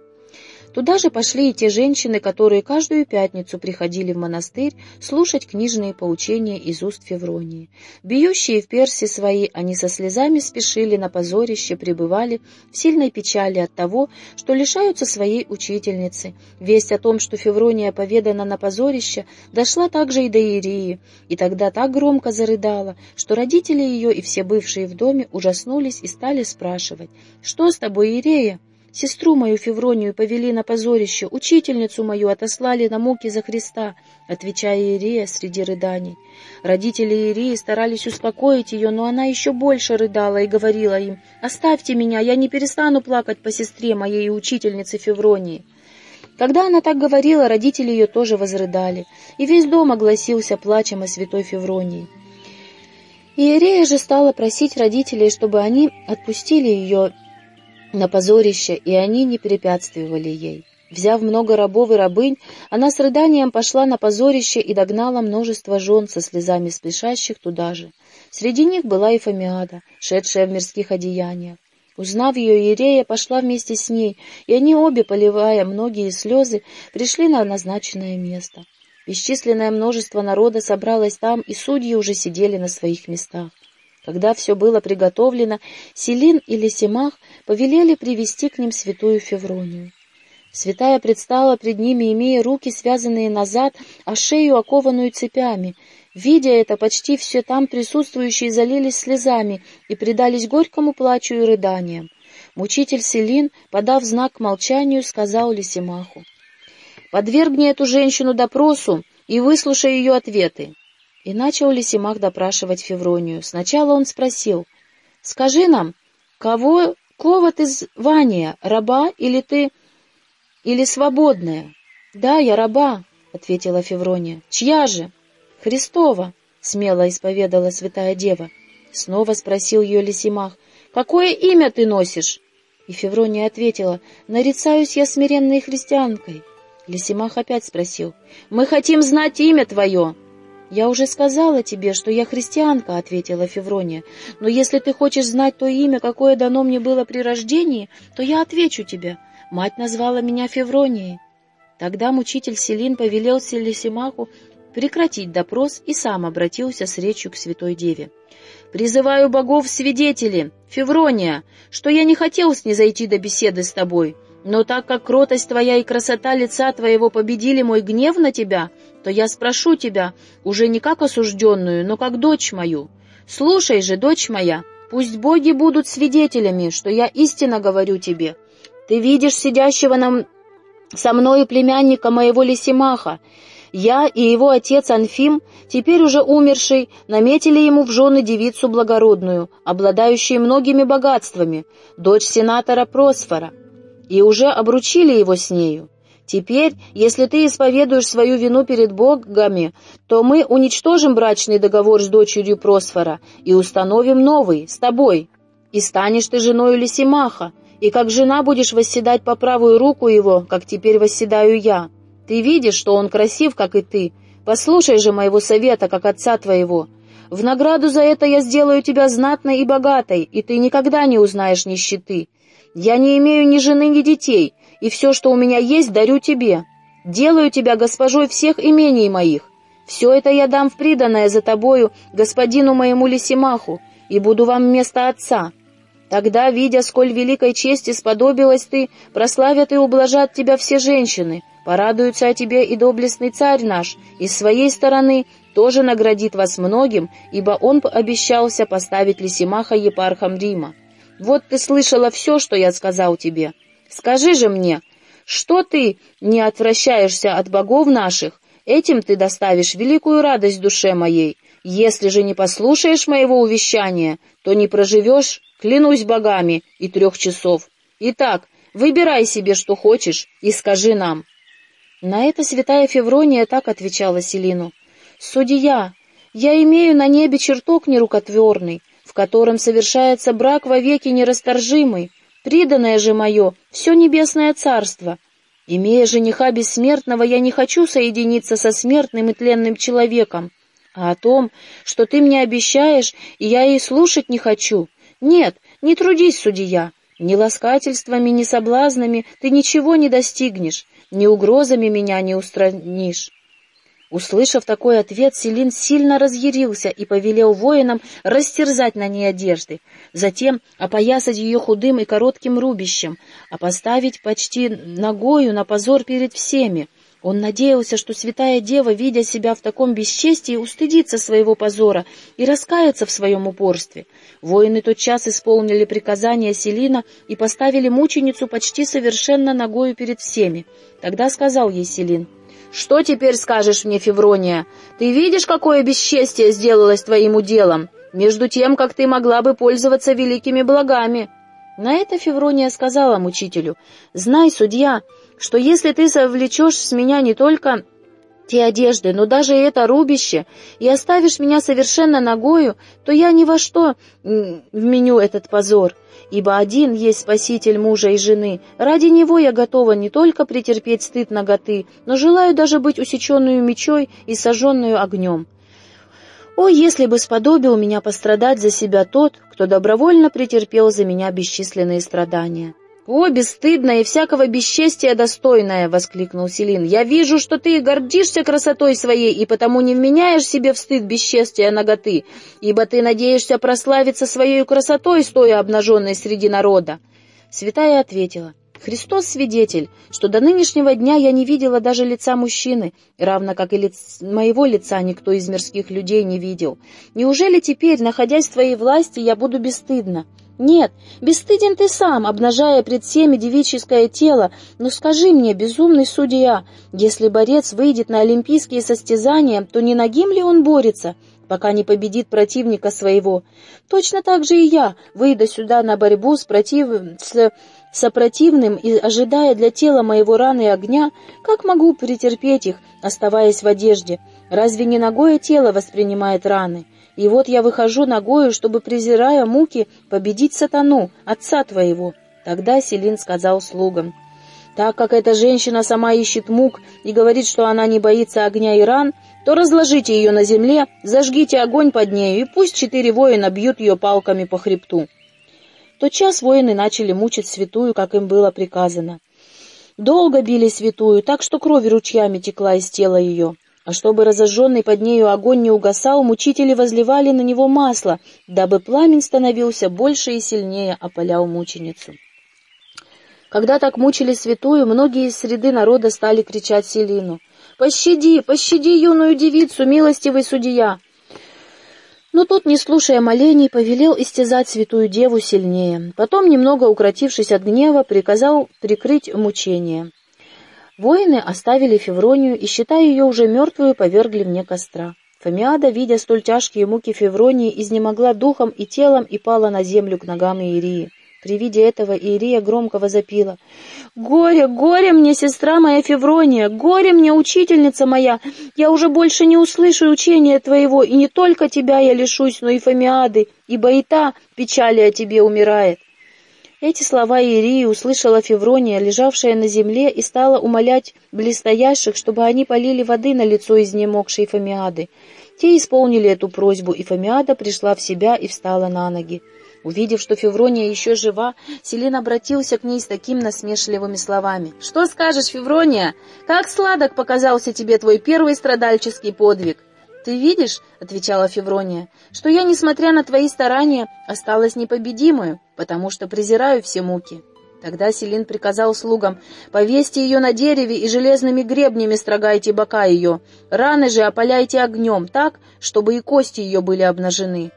Туда же пошли и те женщины, которые каждую пятницу приходили в монастырь слушать книжные поучения из уст Февронии. Бьющие в перси свои, они со слезами спешили на позорище, пребывали в сильной печали от того, что лишаются своей учительницы. Весть о том, что Феврония поведана на позорище, дошла также и до Ирии, и тогда так громко зарыдала, что родители ее и все бывшие в доме ужаснулись и стали спрашивать, «Что с тобой, Ирея?» Сестру мою Февронию повели на позорище, учительницу мою отослали на муки за Христа, отвечая Иерея среди рыданий. Родители Иереи старались успокоить ее, но она еще больше рыдала и говорила им, «Оставьте меня, я не перестану плакать по сестре моей и учительнице Февронии». Когда она так говорила, родители ее тоже возрыдали, и весь дом огласился плачем о святой Февронии. Иерея же стала просить родителей, чтобы они отпустили ее на позорище, и они не препятствовали ей. Взяв много рабов и рабынь, она с рыданием пошла на позорище и догнала множество жен со слезами спешащих туда же. Среди них была и Фомиада, шедшая в мирских одеяниях. Узнав ее, Иерея пошла вместе с ней, и они обе, поливая многие слезы, пришли на назначенное место. Бесчисленное множество народа собралось там, и судьи уже сидели на своих местах. Когда все было приготовлено, Селин и Лисимах повелели привести к ним святую Февронию. Святая предстала пред ними, имея руки, связанные назад, а шею, окованную цепями. Видя это, почти все там присутствующие залились слезами и предались горькому плачу и рыданиям. Мучитель Селин, подав знак к молчанию, сказал Лисимаху, «Подвергни эту женщину допросу и выслушай ее ответы». И начал Лисимах допрашивать Февронию. Сначала он спросил, «Скажи нам, кого, кого ты звания, раба или ты, или свободная?» «Да, я раба», — ответила Феврония. «Чья же?» «Христова», — смело исповедала святая дева. Снова спросил ее Лисимах, «Какое имя ты носишь?» И Феврония ответила, «Нарицаюсь я смиренной христианкой». Лисимах опять спросил, «Мы хотим знать имя твое». «Я уже сказала тебе, что я христианка», — ответила Феврония. «Но если ты хочешь знать то имя, какое дано мне было при рождении, то я отвечу тебе. Мать назвала меня Февронией». Тогда мучитель Селин повелел Селисимаху прекратить допрос и сам обратился с речью к святой деве. «Призываю богов свидетели, Феврония, что я не хотел снизойти до беседы с тобой, но так как кротость твоя и красота лица твоего победили мой гнев на тебя, то я спрошу тебя, уже не как осужденную, но как дочь мою. Слушай же, дочь моя, пусть боги будут свидетелями, что я истинно говорю тебе. Ты видишь сидящего нам со мною племянника моего Лисимаха, я и его отец Анфим, теперь уже умерший, наметили ему в жены девицу благородную, обладающую многими богатствами, дочь сенатора Просфора, и уже обручили его с нею. Теперь, если ты исповедуешь свою вину перед богами, то мы уничтожим брачный договор с дочерью Просфора и установим новый, с тобой. И станешь ты женой Лисимаха, и как жена будешь восседать по правую руку его, как теперь восседаю я. Ты видишь, что он красив, как и ты. Послушай же моего совета, как отца твоего. В награду за это я сделаю тебя знатной и богатой, и ты никогда не узнаешь нищеты. Я не имею ни жены, ни детей, и все, что у меня есть, дарю тебе. Делаю тебя госпожой всех имений моих. Все это я дам в приданное за тобою, господину моему Лисимаху, и буду вам вместо отца. Тогда, видя, сколь великой чести сподобилась ты, прославят и ублажат тебя все женщины, Порадуется о тебе и доблестный царь наш, и с своей стороны тоже наградит вас многим, ибо он обещался поставить Лисимаха епархом Рима. Вот ты слышала все, что я сказал тебе. Скажи же мне, что ты не отвращаешься от богов наших, этим ты доставишь великую радость душе моей. Если же не послушаешь моего увещания, то не проживешь, клянусь богами, и трех часов. Итак, выбирай себе, что хочешь, и скажи нам». На это святая Феврония так отвечала Селину. «Судья, я имею на небе чертог нерукотворный, котором совершается брак вовеки нерасторжимый, приданное же мое все небесное царство. Имея жениха бессмертного, я не хочу соединиться со смертным и тленным человеком, а о том, что ты мне обещаешь, я и слушать не хочу. Нет, не трудись, судья, ни ласкательствами, ни соблазнами ты ничего не достигнешь, ни угрозами меня не устранишь». Услышав такой ответ, Селин сильно разъярился и повелел воинам растерзать на ней одежды, затем опоясать ее худым и коротким рубищем, а поставить почти ногою на позор перед всеми, он надеялся, что святая дева, видя себя в таком бесчестии, устыдится своего позора и раскается в своем упорстве. Воины тотчас исполнили приказание Селина и поставили мученицу почти совершенно ногою перед всеми. Тогда сказал ей Селин, «Что теперь скажешь мне, Феврония? Ты видишь, какое бесчестие сделалось твоим уделом, между тем, как ты могла бы пользоваться великими благами?» На это Феврония сказала мучителю, «Знай, судья, что если ты совлечешь с меня не только те одежды, но даже это рубище, и оставишь меня совершенно нагою, то я ни во что вменю этот позор, ибо один есть спаситель мужа и жены. Ради него я готова не только претерпеть стыд наготы, но желаю даже быть усеченную мечой и сожженную огнем. О, если бы сподобил меня пострадать за себя тот, кто добровольно претерпел за меня бесчисленные страдания!» «О, бесстыдная и всякого бесчестия достойная!» — воскликнул Селин. «Я вижу, что ты гордишься красотой своей и потому не вменяешь себе в стыд бесчестия наготы, ибо ты надеешься прославиться своей красотой, стоя обнаженной среди народа». Святая ответила, «Христос свидетель, что до нынешнего дня я не видела даже лица мужчины, равно как и лиц... моего лица никто из мирских людей не видел. Неужели теперь, находясь в твоей власти, я буду бесстыдна?» Нет, бесстыден ты сам, обнажая пред всеми девическое тело, но скажи мне, безумный судья, если борец выйдет на олимпийские состязания, то не нагим ли он борется, пока не победит противника своего? Точно так же и я, выйду сюда на борьбу с, против... с сопротивным и ожидая для тела моего раны огня, как могу претерпеть их, оставаясь в одежде? Разве не ногое тело воспринимает раны?» И вот я выхожу ногою, чтобы, презирая муки, победить сатану, отца твоего. Тогда Селин сказал слугам, так как эта женщина сама ищет мук и говорит, что она не боится огня и ран, то разложите ее на земле, зажгите огонь под нею, и пусть четыре воина бьют ее палками по хребту. В тот час воины начали мучить святую, как им было приказано. Долго били святую, так что кровь ручьями текла из тела ее. А чтобы разожженный под нею огонь не угасал, мучители возливали на него масло, дабы пламень становился больше и сильнее опалял мученицу. Когда так мучили святую, многие из среды народа стали кричать Селину. «Пощади, пощади юную девицу, милостивый судья!» Но тот, не слушая молений, повелел истязать святую деву сильнее. Потом, немного укротившись от гнева, приказал прикрыть мучение. Воины оставили Февронию и, считая ее уже мертвую, повергли мне костра. Фомиада, видя столь тяжкие муки Февронии, изнемогла духом и телом и пала на землю к ногам Иерии. При виде этого Иерия громко возопила. «Горе, горе мне, сестра моя Феврония! Горе мне, учительница моя! Я уже больше не услышу учения твоего, и не только тебя я лишусь, но и Фомиады, ибо и та печали о тебе умирает». Эти слова Иерии услышала Феврония, лежавшая на земле, и стала умолять близстоящих, чтобы они полили воды на лицо изнемогшей Фомиады. Те исполнили эту просьбу, и Фомиада пришла в себя и встала на ноги. Увидев, что Феврония еще жива, Селин обратился к ней с такими насмешливыми словами. «Что скажешь, Феврония? Как сладок показался тебе твой первый страдальческий подвиг? «Ты видишь, — отвечала Феврония, — что я, несмотря на твои старания, осталась непобедимую, потому что презираю все муки». Тогда Селин приказал слугам, «Повесьте ее на дереве и железными гребнями строгайте бока ее, раны же опаляйте огнем так, чтобы и кости ее были обнажены».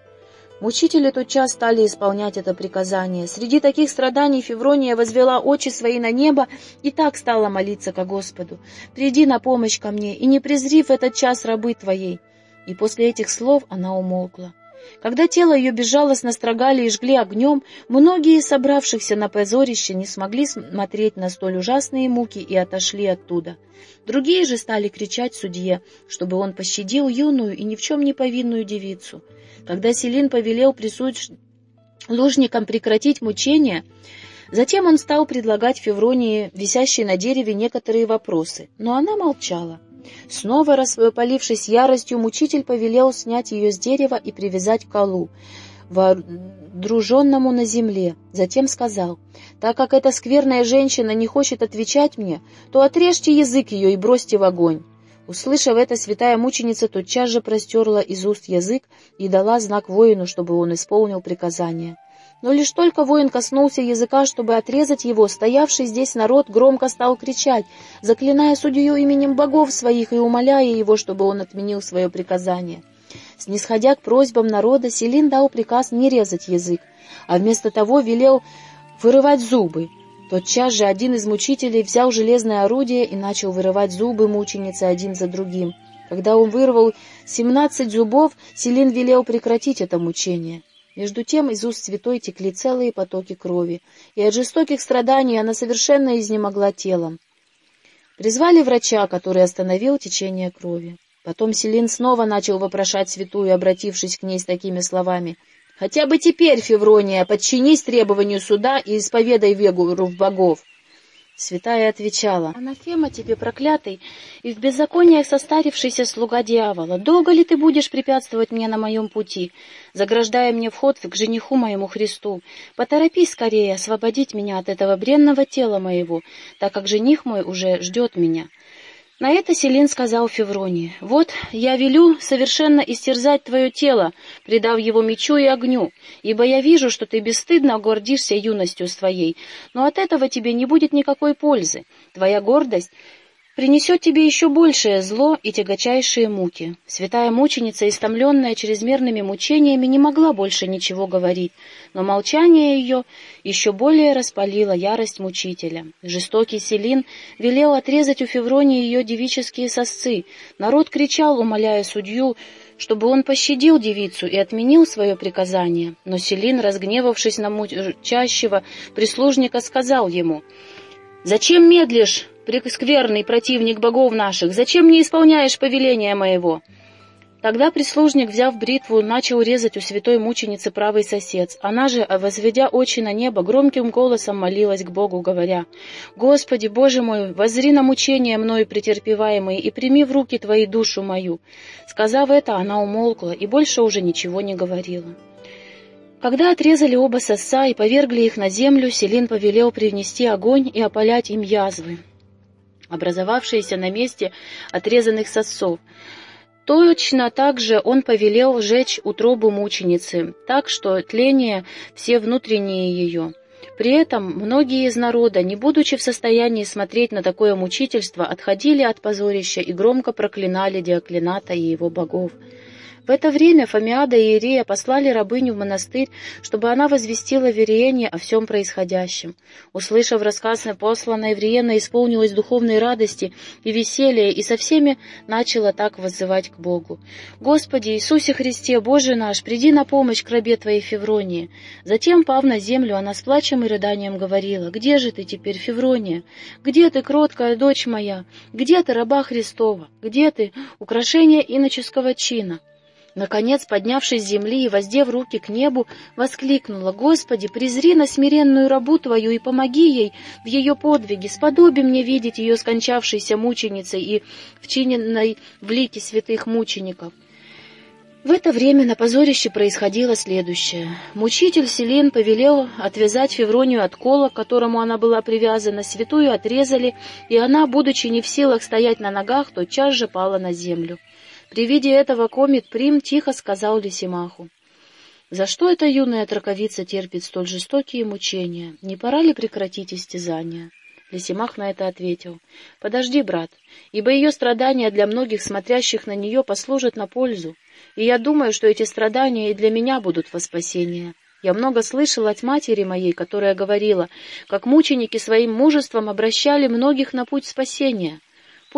Мучители тотчас стали исполнять это приказание. Среди таких страданий Феврония возвела очи свои на небо и так стала молиться ко Господу. «Приди на помощь ко мне, и не презрив этот час рабы твоей, и после этих слов она умолкла. Когда тело ее безжалостно строгали и жгли огнем, многие собравшихся на позорище не смогли смотреть на столь ужасные муки и отошли оттуда. Другие же стали кричать судье, чтобы он пощадил юную и ни в чем не повинную девицу. Когда Селин повелел прислужникам прекратить мучения, затем он стал предлагать Февронии, висящей на дереве, некоторые вопросы, но она молчала. Снова распалившись яростью, мучитель повелел снять ее с дерева и привязать к колу, водруженному на земле. Затем сказал, «Так как эта скверная женщина не хочет отвечать мне, то отрежьте язык ее и бросьте в огонь». Услышав это, святая мученица тотчас же простерла из уст язык и дала знак воину, чтобы он исполнил приказание. Но лишь только воин коснулся языка, чтобы отрезать его, стоявший здесь народ громко стал кричать, заклиная судью именем богов своих и умоляя его, чтобы он отменил свое приказание. Снисходя к просьбам народа, Селин дал приказ не резать язык, а вместо того велел вырывать зубы. Тотчас же один из мучителей взял железное орудие и начал вырывать зубы мученицы один за другим. Когда он вырвал семнадцать зубов, Селин велел прекратить это мучение. Между тем из уст святой текли целые потоки крови, и от жестоких страданий она совершенно изнемогла телом. Призвали врача, который остановил течение крови. Потом Селин снова начал вопрошать святую, обратившись к ней с такими словами. «Хотя бы теперь, Феврония, подчинись требованию суда и исповедай вегу в богов». Святая отвечала, «Анафема тебе, проклятый, и в беззакониях состарившийся слуга дьявола, долго ли ты будешь препятствовать мне на моем пути, заграждая мне вход к жениху моему Христу? Поторопись скорее освободить меня от этого бренного тела моего, так как жених мой уже ждет меня». На это Селин сказал Февронии, «Вот я велю совершенно истерзать твое тело, предав его мечу и огню, ибо я вижу, что ты бесстыдно гордишься юностью своей, но от этого тебе не будет никакой пользы. Твоя гордость принесет тебе еще большее зло и тягочайшие муки. Святая мученица, истомленная чрезмерными мучениями, не могла больше ничего говорить, но молчание ее еще более распалило ярость мучителя. Жестокий Селин велел отрезать у Февронии ее девические сосцы. Народ кричал, умоляя судью, чтобы он пощадил девицу и отменил свое приказание. Но Селин, разгневавшись на мучащего прислужника, сказал ему, «Зачем медлишь?» прескверный противник богов наших, зачем не исполняешь повеления моего?» Тогда прислужник, взяв бритву, начал резать у святой мученицы правый сосед. Она же, возведя очи на небо, громким голосом молилась к Богу, говоря, «Господи, Боже мой, возри на мучения мною претерпеваемые и прими в руки Твои душу мою». Сказав это, она умолкла и больше уже ничего не говорила. Когда отрезали оба соса и повергли их на землю, Селин повелел привнести огонь и опалять им язвы образовавшиеся на месте отрезанных сосов. Точно так же он повелел сжечь утробу мученицы, так что тление все внутренние ее. При этом многие из народа, не будучи в состоянии смотреть на такое мучительство, отходили от позорища и громко проклинали Диоклината и его богов. В это время Фомиада и Ирия послали рабыню в монастырь, чтобы она возвестила Вериене о всем происходящем. Услышав рассказ посланной, Вриена исполнилась духовной радости и веселья, и со всеми начала так воззывать к Богу. «Господи Иисусе Христе, Боже наш, приди на помощь к рабе Твоей Февронии». Затем, пав на землю, она с плачем и рыданием говорила, «Где же ты теперь, Феврония? Где ты, кроткая дочь моя? Где ты, раба Христова? Где ты, украшение иноческого чина?» Наконец, поднявшись с земли и воздев руки к небу, воскликнула, «Господи, презри на смиренную рабу Твою и помоги ей в ее подвиге, сподоби мне видеть ее скончавшейся мученицей и вчиненной в лике святых мучеников». В это время на позорище происходило следующее. Мучитель Селин повелел отвязать Февронию от кола, к которому она была привязана, святую отрезали, и она, будучи не в силах стоять на ногах, тотчас же пала на землю. При виде этого комит Прим тихо сказал Лисимаху. «За что эта юная траковица терпит столь жестокие мучения? Не пора ли прекратить истязания?» Лисимах на это ответил. «Подожди, брат, ибо ее страдания для многих смотрящих на нее послужат на пользу, и я думаю, что эти страдания и для меня будут во спасение. Я много слышал от матери моей, которая говорила, как мученики своим мужеством обращали многих на путь спасения».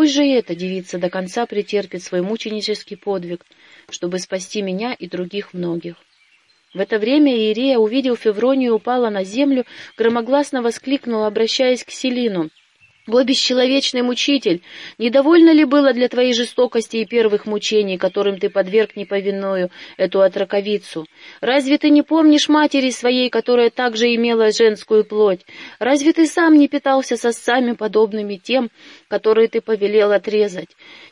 Пусть же и эта девица до конца претерпит свой мученический подвиг, чтобы спасти меня и других многих. В это время Иерея, увидел Февронию, упала на землю, громогласно воскликнула, обращаясь к Селину. «О, бесчеловечный мучитель! Недовольно ли было для твоей жестокости и первых мучений, которым ты подверг неповинную эту отраковицу? Разве ты не помнишь матери своей, которая также имела женскую плоть? Разве ты сам не питался сосцами, подобными тем, которые ты повелел отрезать?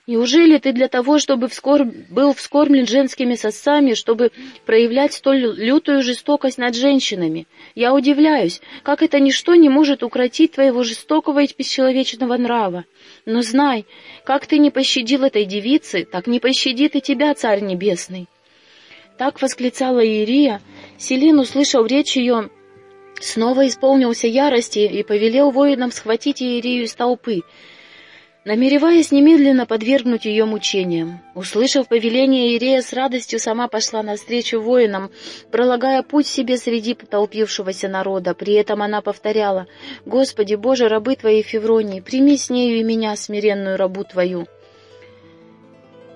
Неужели ты для того, чтобы вскор... был вскормлен женскими сосами, чтобы проявлять столь лютую жестокость над женщинами? Я удивляюсь, как это ничто не может укротить твоего жестокого и бесчеловечного нрава. Но знай, как ты не пощадил этой девицы, так не пощадит и тебя, Царь Небесный. Так восклицала Иерия. Селин, услышав речь ее, снова исполнился ярости и повелел воинам схватить Иерию из толпы намереваясь немедленно подвергнуть ее мучениям. Услышав повеление, Ирея с радостью сама пошла навстречу воинам, пролагая путь себе среди потолпившегося народа. При этом она повторяла, «Господи, Боже, рабы Твои Февронии, прими с нею и меня, смиренную рабу Твою».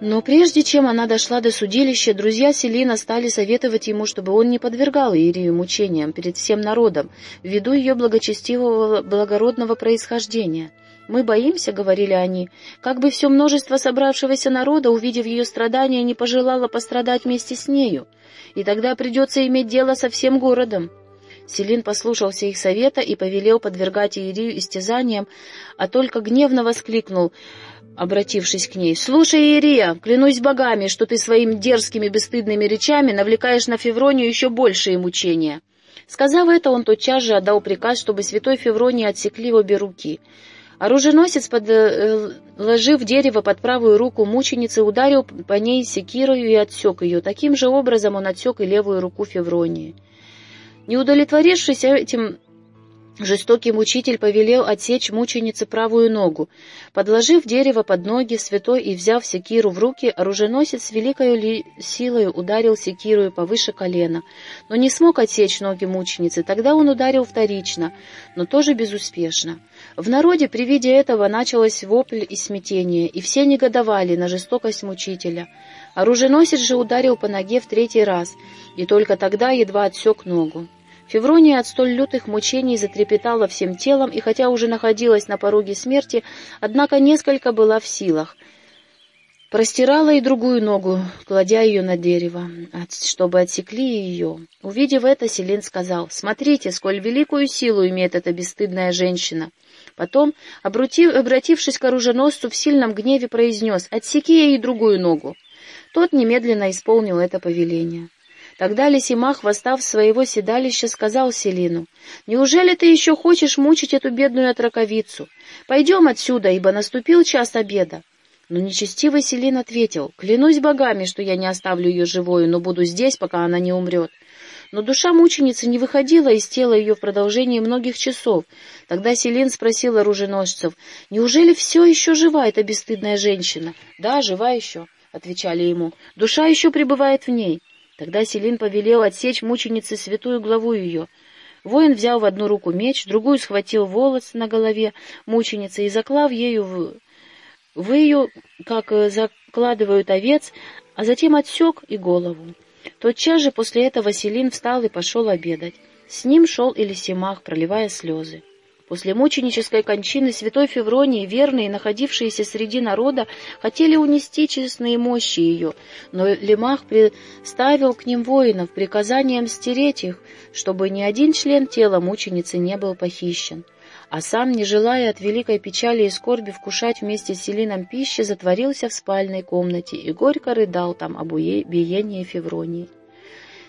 Но прежде чем она дошла до судилища, друзья Селина стали советовать ему, чтобы он не подвергал Ирию мучениям перед всем народом, ввиду ее благочестивого благородного происхождения. «Мы боимся», — говорили они, — «как бы все множество собравшегося народа, увидев ее страдания, не пожелало пострадать вместе с нею, и тогда придется иметь дело со всем городом». Селин послушался их совета и повелел подвергать Иерию истязаниям, а только гневно воскликнул, обратившись к ней, «Слушай, Иерия, клянусь богами, что ты своими дерзкими бесстыдными речами навлекаешь на Февронию еще большие мучения». Сказав это, он тотчас же отдал приказ, чтобы святой Февронии отсекли обе руки. Оруженосец, подложив дерево под правую руку мученицы, ударил по ней секирою и отсек ее. Таким же образом он отсек и левую руку Февронии. Не удовлетворившись этим Жестокий мучитель повелел отсечь мученице правую ногу. Подложив дерево под ноги святой и взяв секиру в руки, оруженосец великою силой ударил секирую повыше колена, но не смог отсечь ноги мученицы. Тогда он ударил вторично, но тоже безуспешно. В народе при виде этого началось вопль и смятение, и все негодовали на жестокость мучителя. Оруженосец же ударил по ноге в третий раз, и только тогда едва отсек ногу. Феврония от столь лютых мучений затрепетала всем телом, и хотя уже находилась на пороге смерти, однако несколько была в силах. Простирала и другую ногу, кладя ее на дерево, чтобы отсекли ее. Увидев это, Селин сказал, «Смотрите, сколь великую силу имеет эта бесстыдная женщина». Потом, обратив, обратившись к оруженосцу, в сильном гневе произнес, «Отсеки ей другую ногу». Тот немедленно исполнил это повеление. Тогда Лисимах, восстав с своего седалища, сказал Селину, «Неужели ты еще хочешь мучить эту бедную отраковицу? Пойдем отсюда, ибо наступил час обеда». Но нечестивый Селин ответил, «Клянусь богами, что я не оставлю ее живою, но буду здесь, пока она не умрет». Но душа мученицы не выходила из тела ее в продолжении многих часов. Тогда Селин спросил оруженосцев, «Неужели все еще жива эта бесстыдная женщина?» «Да, жива еще», — отвечали ему, «душа еще пребывает в ней». Тогда Селин повелел отсечь мученице святую главу ее. Воин взял в одну руку меч, другую схватил волос на голове мученицы и, заклав ею в, в ее, как э, закладывают овец, а затем отсек и голову. Тотчас же после этого Селин встал и пошел обедать. С ним шел и Лисимах, проливая слезы. После мученической кончины святой Февронии верные, находившиеся среди народа, хотели унести честные мощи ее, но Лемах приставил к ним воинов приказанием стереть их, чтобы ни один член тела мученицы не был похищен. А сам, не желая от великой печали и скорби вкушать вместе с Селином пищи, затворился в спальной комнате и горько рыдал там об убиении Февронии.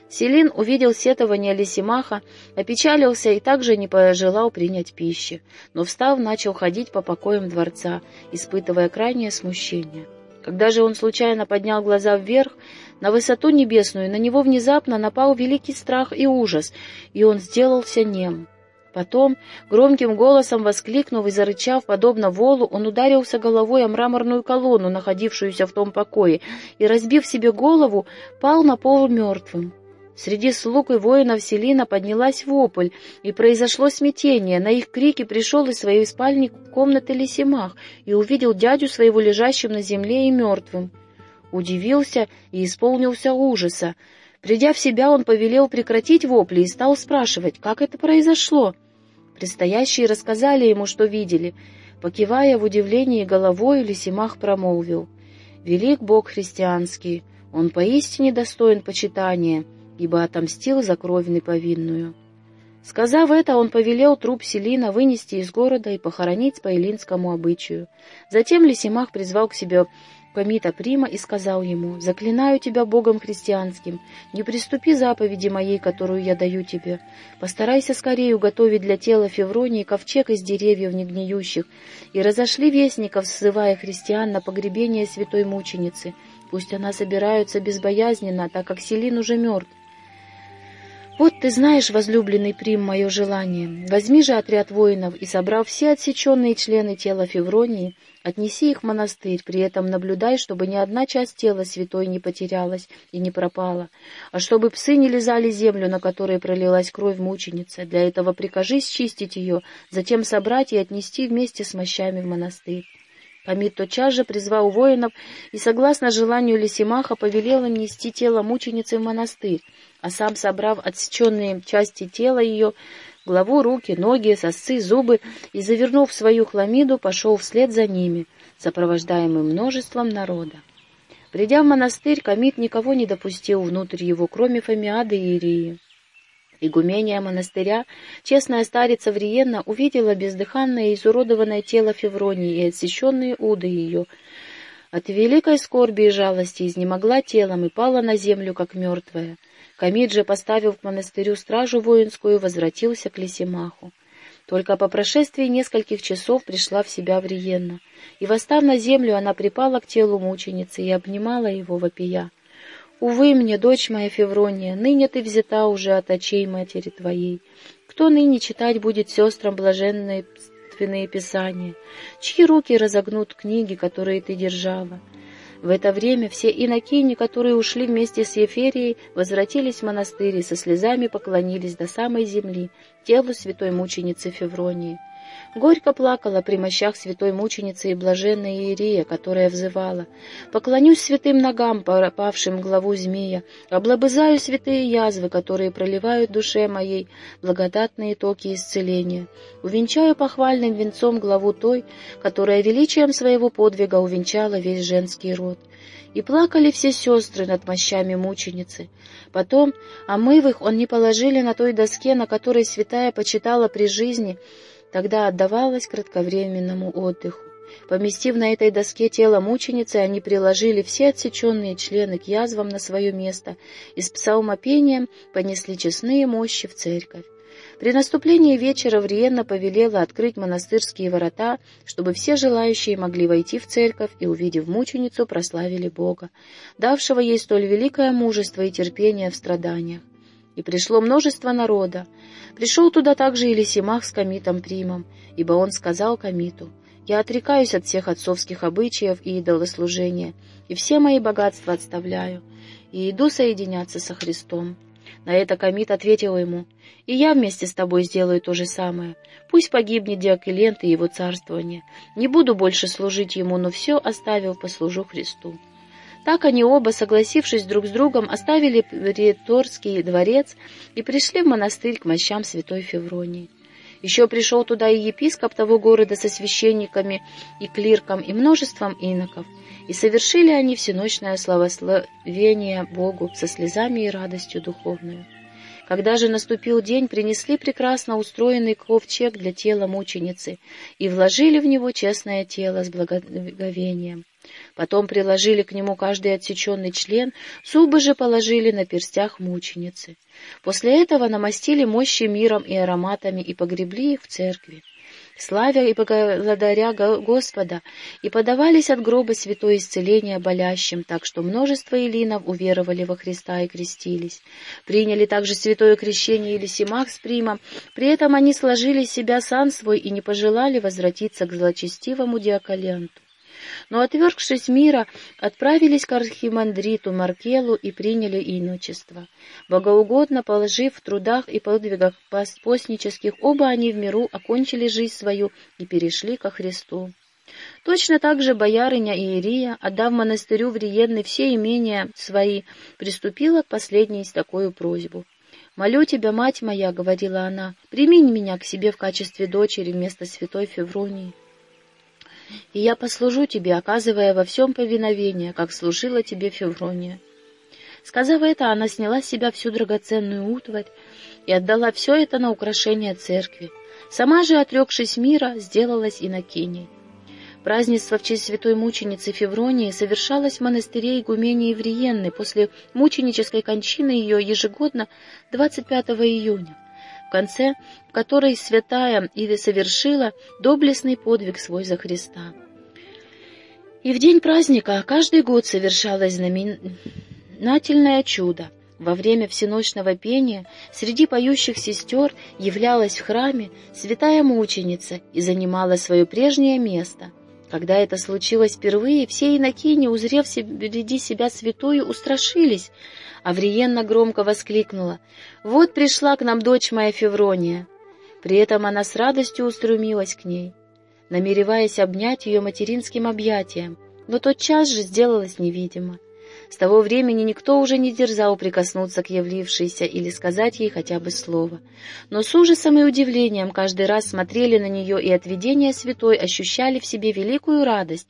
Селин увидел сетование Лисимаха, опечалился и также не пожелал принять пищи, но, встав, начал ходить по покоям дворца, испытывая крайнее смущение. Когда же он случайно поднял глаза вверх, на высоту небесную, на него внезапно напал великий страх и ужас, и он сделался нем. Потом, громким голосом воскликнув и зарычав, подобно волу, он ударился головой о мраморную колонну, находившуюся в том покое, и, разбив себе голову, пал на пол мертвым. Среди слуг и воинов Селина поднялась вопль, и произошло смятение. На их крики пришел из своей спальни комнаты Лисимах и увидел дядю своего лежащим на земле и мертвым. Удивился и исполнился ужаса. Придя в себя, он повелел прекратить вопли и стал спрашивать, как это произошло. Предстоящие рассказали ему, что видели. Покивая в удивлении головой, Лисимах промолвил. «Велик Бог христианский, он поистине достоин почитания» ибо отомстил за кровь неповинную. Сказав это, он повелел труп Селина вынести из города и похоронить по эллинскому обычаю. Затем Лисимах призвал к себе Камита Прима и сказал ему, «Заклинаю тебя Богом христианским, не приступи заповеди моей, которую я даю тебе. Постарайся скорее уготовить для тела Февронии ковчег из деревьев негниющих, и разошли вестников, ссывая христиан на погребение святой мученицы. Пусть она собираются безбоязненно, так как Селин уже мертв. «Вот ты знаешь, возлюбленный Прим, мое желание. Возьми же отряд воинов и, собрав все отсеченные члены тела Февронии, отнеси их в монастырь, при этом наблюдай, чтобы ни одна часть тела святой не потерялась и не пропала, а чтобы псы не лизали землю, на которой пролилась кровь мученицы. Для этого прикажи счистить ее, затем собрать и отнести вместе с мощами в монастырь». Хамид тотчас же призвал воинов и, согласно желанию Лисимаха, повелел им нести тело мученицы в монастырь, а сам, собрав отсеченные части тела ее, главу, руки, ноги, сосцы, зубы и, завернув свою хламиду, пошел вслед за ними, сопровождаемый множеством народа. Придя в монастырь, Камит никого не допустил внутрь его, кроме Фомиады и Ирии. Игумения монастыря, честная старица Вриенна увидела бездыханное и изуродованное тело Февронии и отсеченные уды ее. От великой скорби и жалости изнемогла телом и пала на землю, как мертвая. Камид же, поставив к монастырю стражу воинскую, возвратился к Лисимаху. Только по прошествии нескольких часов пришла в себя Вриенна, и, восстав на землю, она припала к телу мученицы и обнимала его вопия. Увы мне, дочь моя Феврония, ныне ты взята уже от очей матери твоей. Кто ныне читать будет сестрам блаженные писания? Чьи руки разогнут книги, которые ты держала? В это время все инокини, которые ушли вместе с Еферией, возвратились в монастырь и со слезами поклонились до самой земли телу святой мученицы Февронии. Горько плакала при мощах святой мученицы и блаженной Иерия, которая взывала. «Поклонюсь святым ногам, павшим главу змея, облобызаю святые язвы, которые проливают душе моей благодатные токи исцеления. Увенчаю похвальным венцом главу той, которая величием своего подвига увенчала весь женский род». И плакали все сестры над мощами мученицы. Потом, омыв их, он не положили на той доске, на которой святая почитала при жизни, тогда отдавалась кратковременному отдыху. Поместив на этой доске тело мученицы, они приложили все отсеченные члены к язвам на свое место и с псалмопением понесли честные мощи в церковь. При наступлении вечера Вриенна повелела открыть монастырские ворота, чтобы все желающие могли войти в церковь и, увидев мученицу, прославили Бога, давшего ей столь великое мужество и терпение в страданиях. И пришло множество народа. Пришел туда также и Лисимах с Камитом Примом, ибо он сказал Камиту, «Я отрекаюсь от всех отцовских обычаев и идолослужения, и все мои богатства отставляю, и иду соединяться со Христом». На это Камит ответил ему, «И я вместе с тобой сделаю то же самое. Пусть погибнет Диоклент и его царствование. Не буду больше служить ему, но все оставил, послужу Христу». Так они оба, согласившись друг с другом, оставили Приторский дворец и пришли в монастырь к мощам святой Февронии. Еще пришел туда и епископ того города со священниками и клирком и множеством иноков, и совершили они всеночное славословение Богу со слезами и радостью духовную. Когда же наступил день, принесли прекрасно устроенный ковчег для тела мученицы и вложили в него честное тело с благоговением. Потом приложили к нему каждый отсеченный член, зубы же положили на перстях мученицы. После этого намастили мощи миром и ароматами и погребли их в церкви. Славя и благодаря Господа, и подавались от гроба святое исцеление болящим, так что множество илинов уверовали во Христа и крестились. Приняли также святое крещение Елисимах с Примом, при этом они сложили себя сан свой и не пожелали возвратиться к злочестивому диаколенту но, отвергшись мира, отправились к архимандриту Маркелу и приняли иночество. Богоугодно положив в трудах и подвигах постнических, оба они в миру окончили жизнь свою и перешли ко Христу. Точно так же боярыня Иерия, отдав монастырю в Риенны все имения свои, приступила к последней с такой просьбу. «Молю тебя, мать моя», — говорила она, — «прими меня к себе в качестве дочери вместо святой Февронии» и я послужу тебе, оказывая во всем повиновение, как служила тебе Феврония». Сказав это, она сняла с себя всю драгоценную утварь и отдала все это на украшение церкви. Сама же, отрекшись мира, сделалась инокиней. Празднество в честь святой мученицы Февронии совершалось в монастыре игумении Евриенны после мученической кончины ее ежегодно 25 июня конце которой святая и совершила доблестный подвиг свой за Христа. И в день праздника каждый год совершалось знаменательное чудо. Во время всеночного пения среди поющих сестер являлась в храме святая мученица и занимала свое прежнее место. Когда это случилось впервые, все инокини, узрев впереди себя святую, устрашились, Авриенна громко воскликнула. «Вот пришла к нам дочь моя Феврония!» При этом она с радостью устремилась к ней, намереваясь обнять ее материнским объятием, но тотчас же сделалась невидима. С того времени никто уже не дерзал прикоснуться к явлившейся или сказать ей хотя бы слово. Но с ужасом и удивлением каждый раз смотрели на нее и от видения святой ощущали в себе великую радость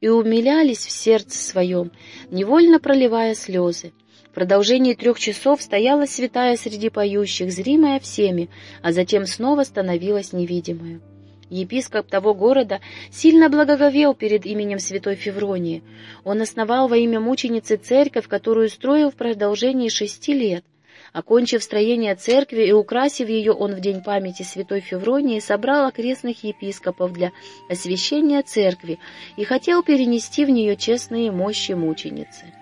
и умилялись в сердце своем, невольно проливая слезы. Продолжении трех часов стояла святая среди поющих, зримая всеми, а затем снова становилась невидимой. Епископ того города сильно благоговел перед именем святой Февронии. Он основал во имя мученицы церковь, которую строил в продолжении шести лет. Окончив строение церкви и украсив ее, он в день памяти святой Февронии собрал окрестных епископов для освящения церкви и хотел перенести в нее честные мощи мученицы.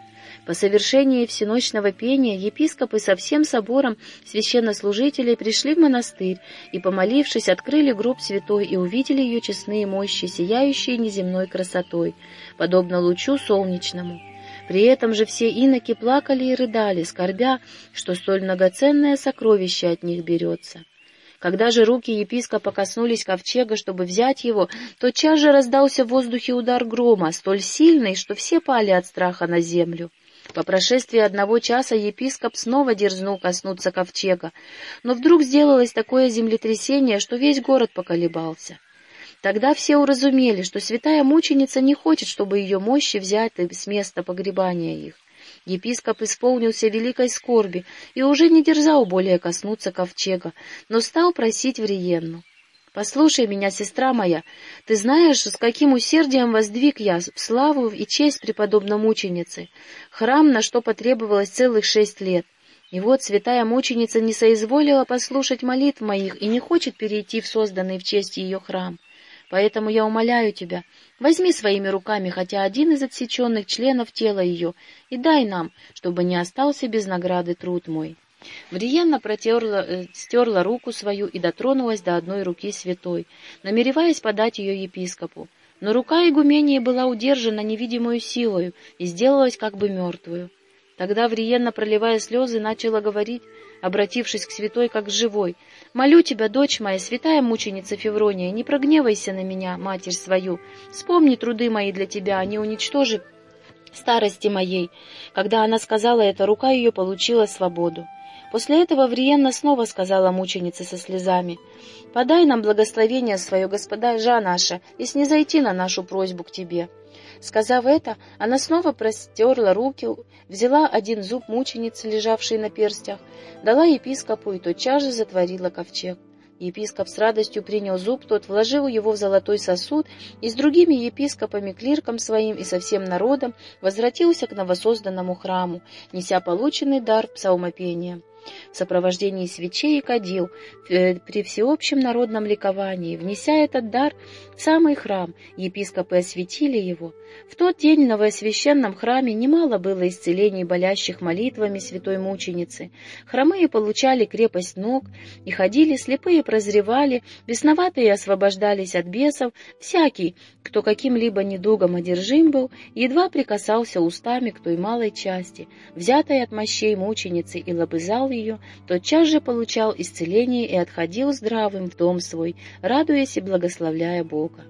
По совершении всеночного пения епископы со всем собором священнослужителей пришли в монастырь и, помолившись, открыли гроб святой и увидели ее честные мощи, сияющие неземной красотой, подобно лучу солнечному. При этом же все иноки плакали и рыдали, скорбя, что столь многоценное сокровище от них берется. Когда же руки епископа коснулись ковчега, чтобы взять его, тотчас же раздался в воздухе удар грома, столь сильный, что все пали от страха на землю. По прошествии одного часа епископ снова дерзнул коснуться ковчега, но вдруг сделалось такое землетрясение, что весь город поколебался. Тогда все уразумели, что святая мученица не хочет, чтобы ее мощи взяты с места погребания их. Епископ исполнился великой скорби и уже не дерзал более коснуться ковчега, но стал просить Вриенну. Послушай меня, сестра моя, ты знаешь, с каким усердием воздвиг я в славу и честь преподобной мученицы, храм, на что потребовалось целых шесть лет. И вот святая мученица не соизволила послушать молитв моих и не хочет перейти в созданный в честь ее храм. Поэтому я умоляю тебя, возьми своими руками хотя один из отсеченных членов тела ее и дай нам, чтобы не остался без награды труд мой». Вриенна протерла, э, стерла руку свою и дотронулась до одной руки святой, намереваясь подать ее епископу. Но рука игумении была удержана невидимую силою и сделалась как бы мертвую. Тогда Вриенна, проливая слезы, начала говорить, обратившись к святой как к живой, «Молю тебя, дочь моя, святая мученица Феврония, не прогневайся на меня, матерь свою, вспомни труды мои для тебя, а не уничтожи старости моей». Когда она сказала это, рука ее получила свободу. После этого Вриенна снова сказала мученице со слезами, «Подай нам благословение свое, господа жа наша, и снизойти на нашу просьбу к тебе». Сказав это, она снова простерла руки, взяла один зуб мученицы, лежавший на перстях, дала епископу и тотчас же затворила ковчег. Епископ с радостью принял зуб, тот вложил его в золотой сосуд и с другими епископами, клирком своим и со всем народом возвратился к новосозданному храму, неся полученный дар псалмопения в сопровождении свечей и кадил, э, при всеобщем народном ликовании, внеся этот дар в самый храм, епископы осветили его. В тот день в новосвященном храме немало было исцелений болящих молитвами святой мученицы. Хромые получали крепость ног и ходили, слепые прозревали, бесноватые освобождались от бесов, всякий, кто каким-либо недугом одержим был, едва прикасался устами к той малой части, взятой от мощей мученицы и лобызал ее, тотчас же получал исцеление и отходил здравым в дом свой, радуясь и благословляя Бога.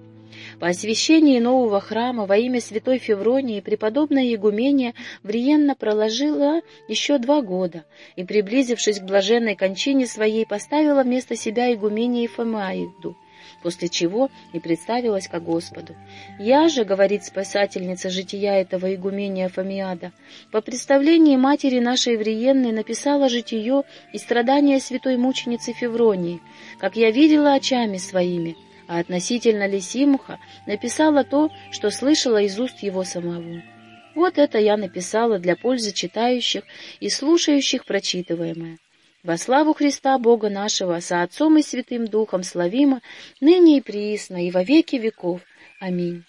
По освящении нового храма во имя святой Февронии преподобная Егумения Вриенна проложила еще два года и, приблизившись к блаженной кончине своей, поставила вместо себя Игумении Фомаиду, после чего и представилась ко Господу. «Я же, — говорит спасательница жития этого игумения Фомиада, — по представлении матери нашей Вриенной написала житие и страдания святой мученицы Февронии, как я видела очами своими, а относительно Лисимуха написала то, что слышала из уст его самого. Вот это я написала для пользы читающих и слушающих прочитываемое. Во славу Христа Бога нашего, со Отцом и Святым Духом славимо, ныне и приисно, и во веки веков. Аминь.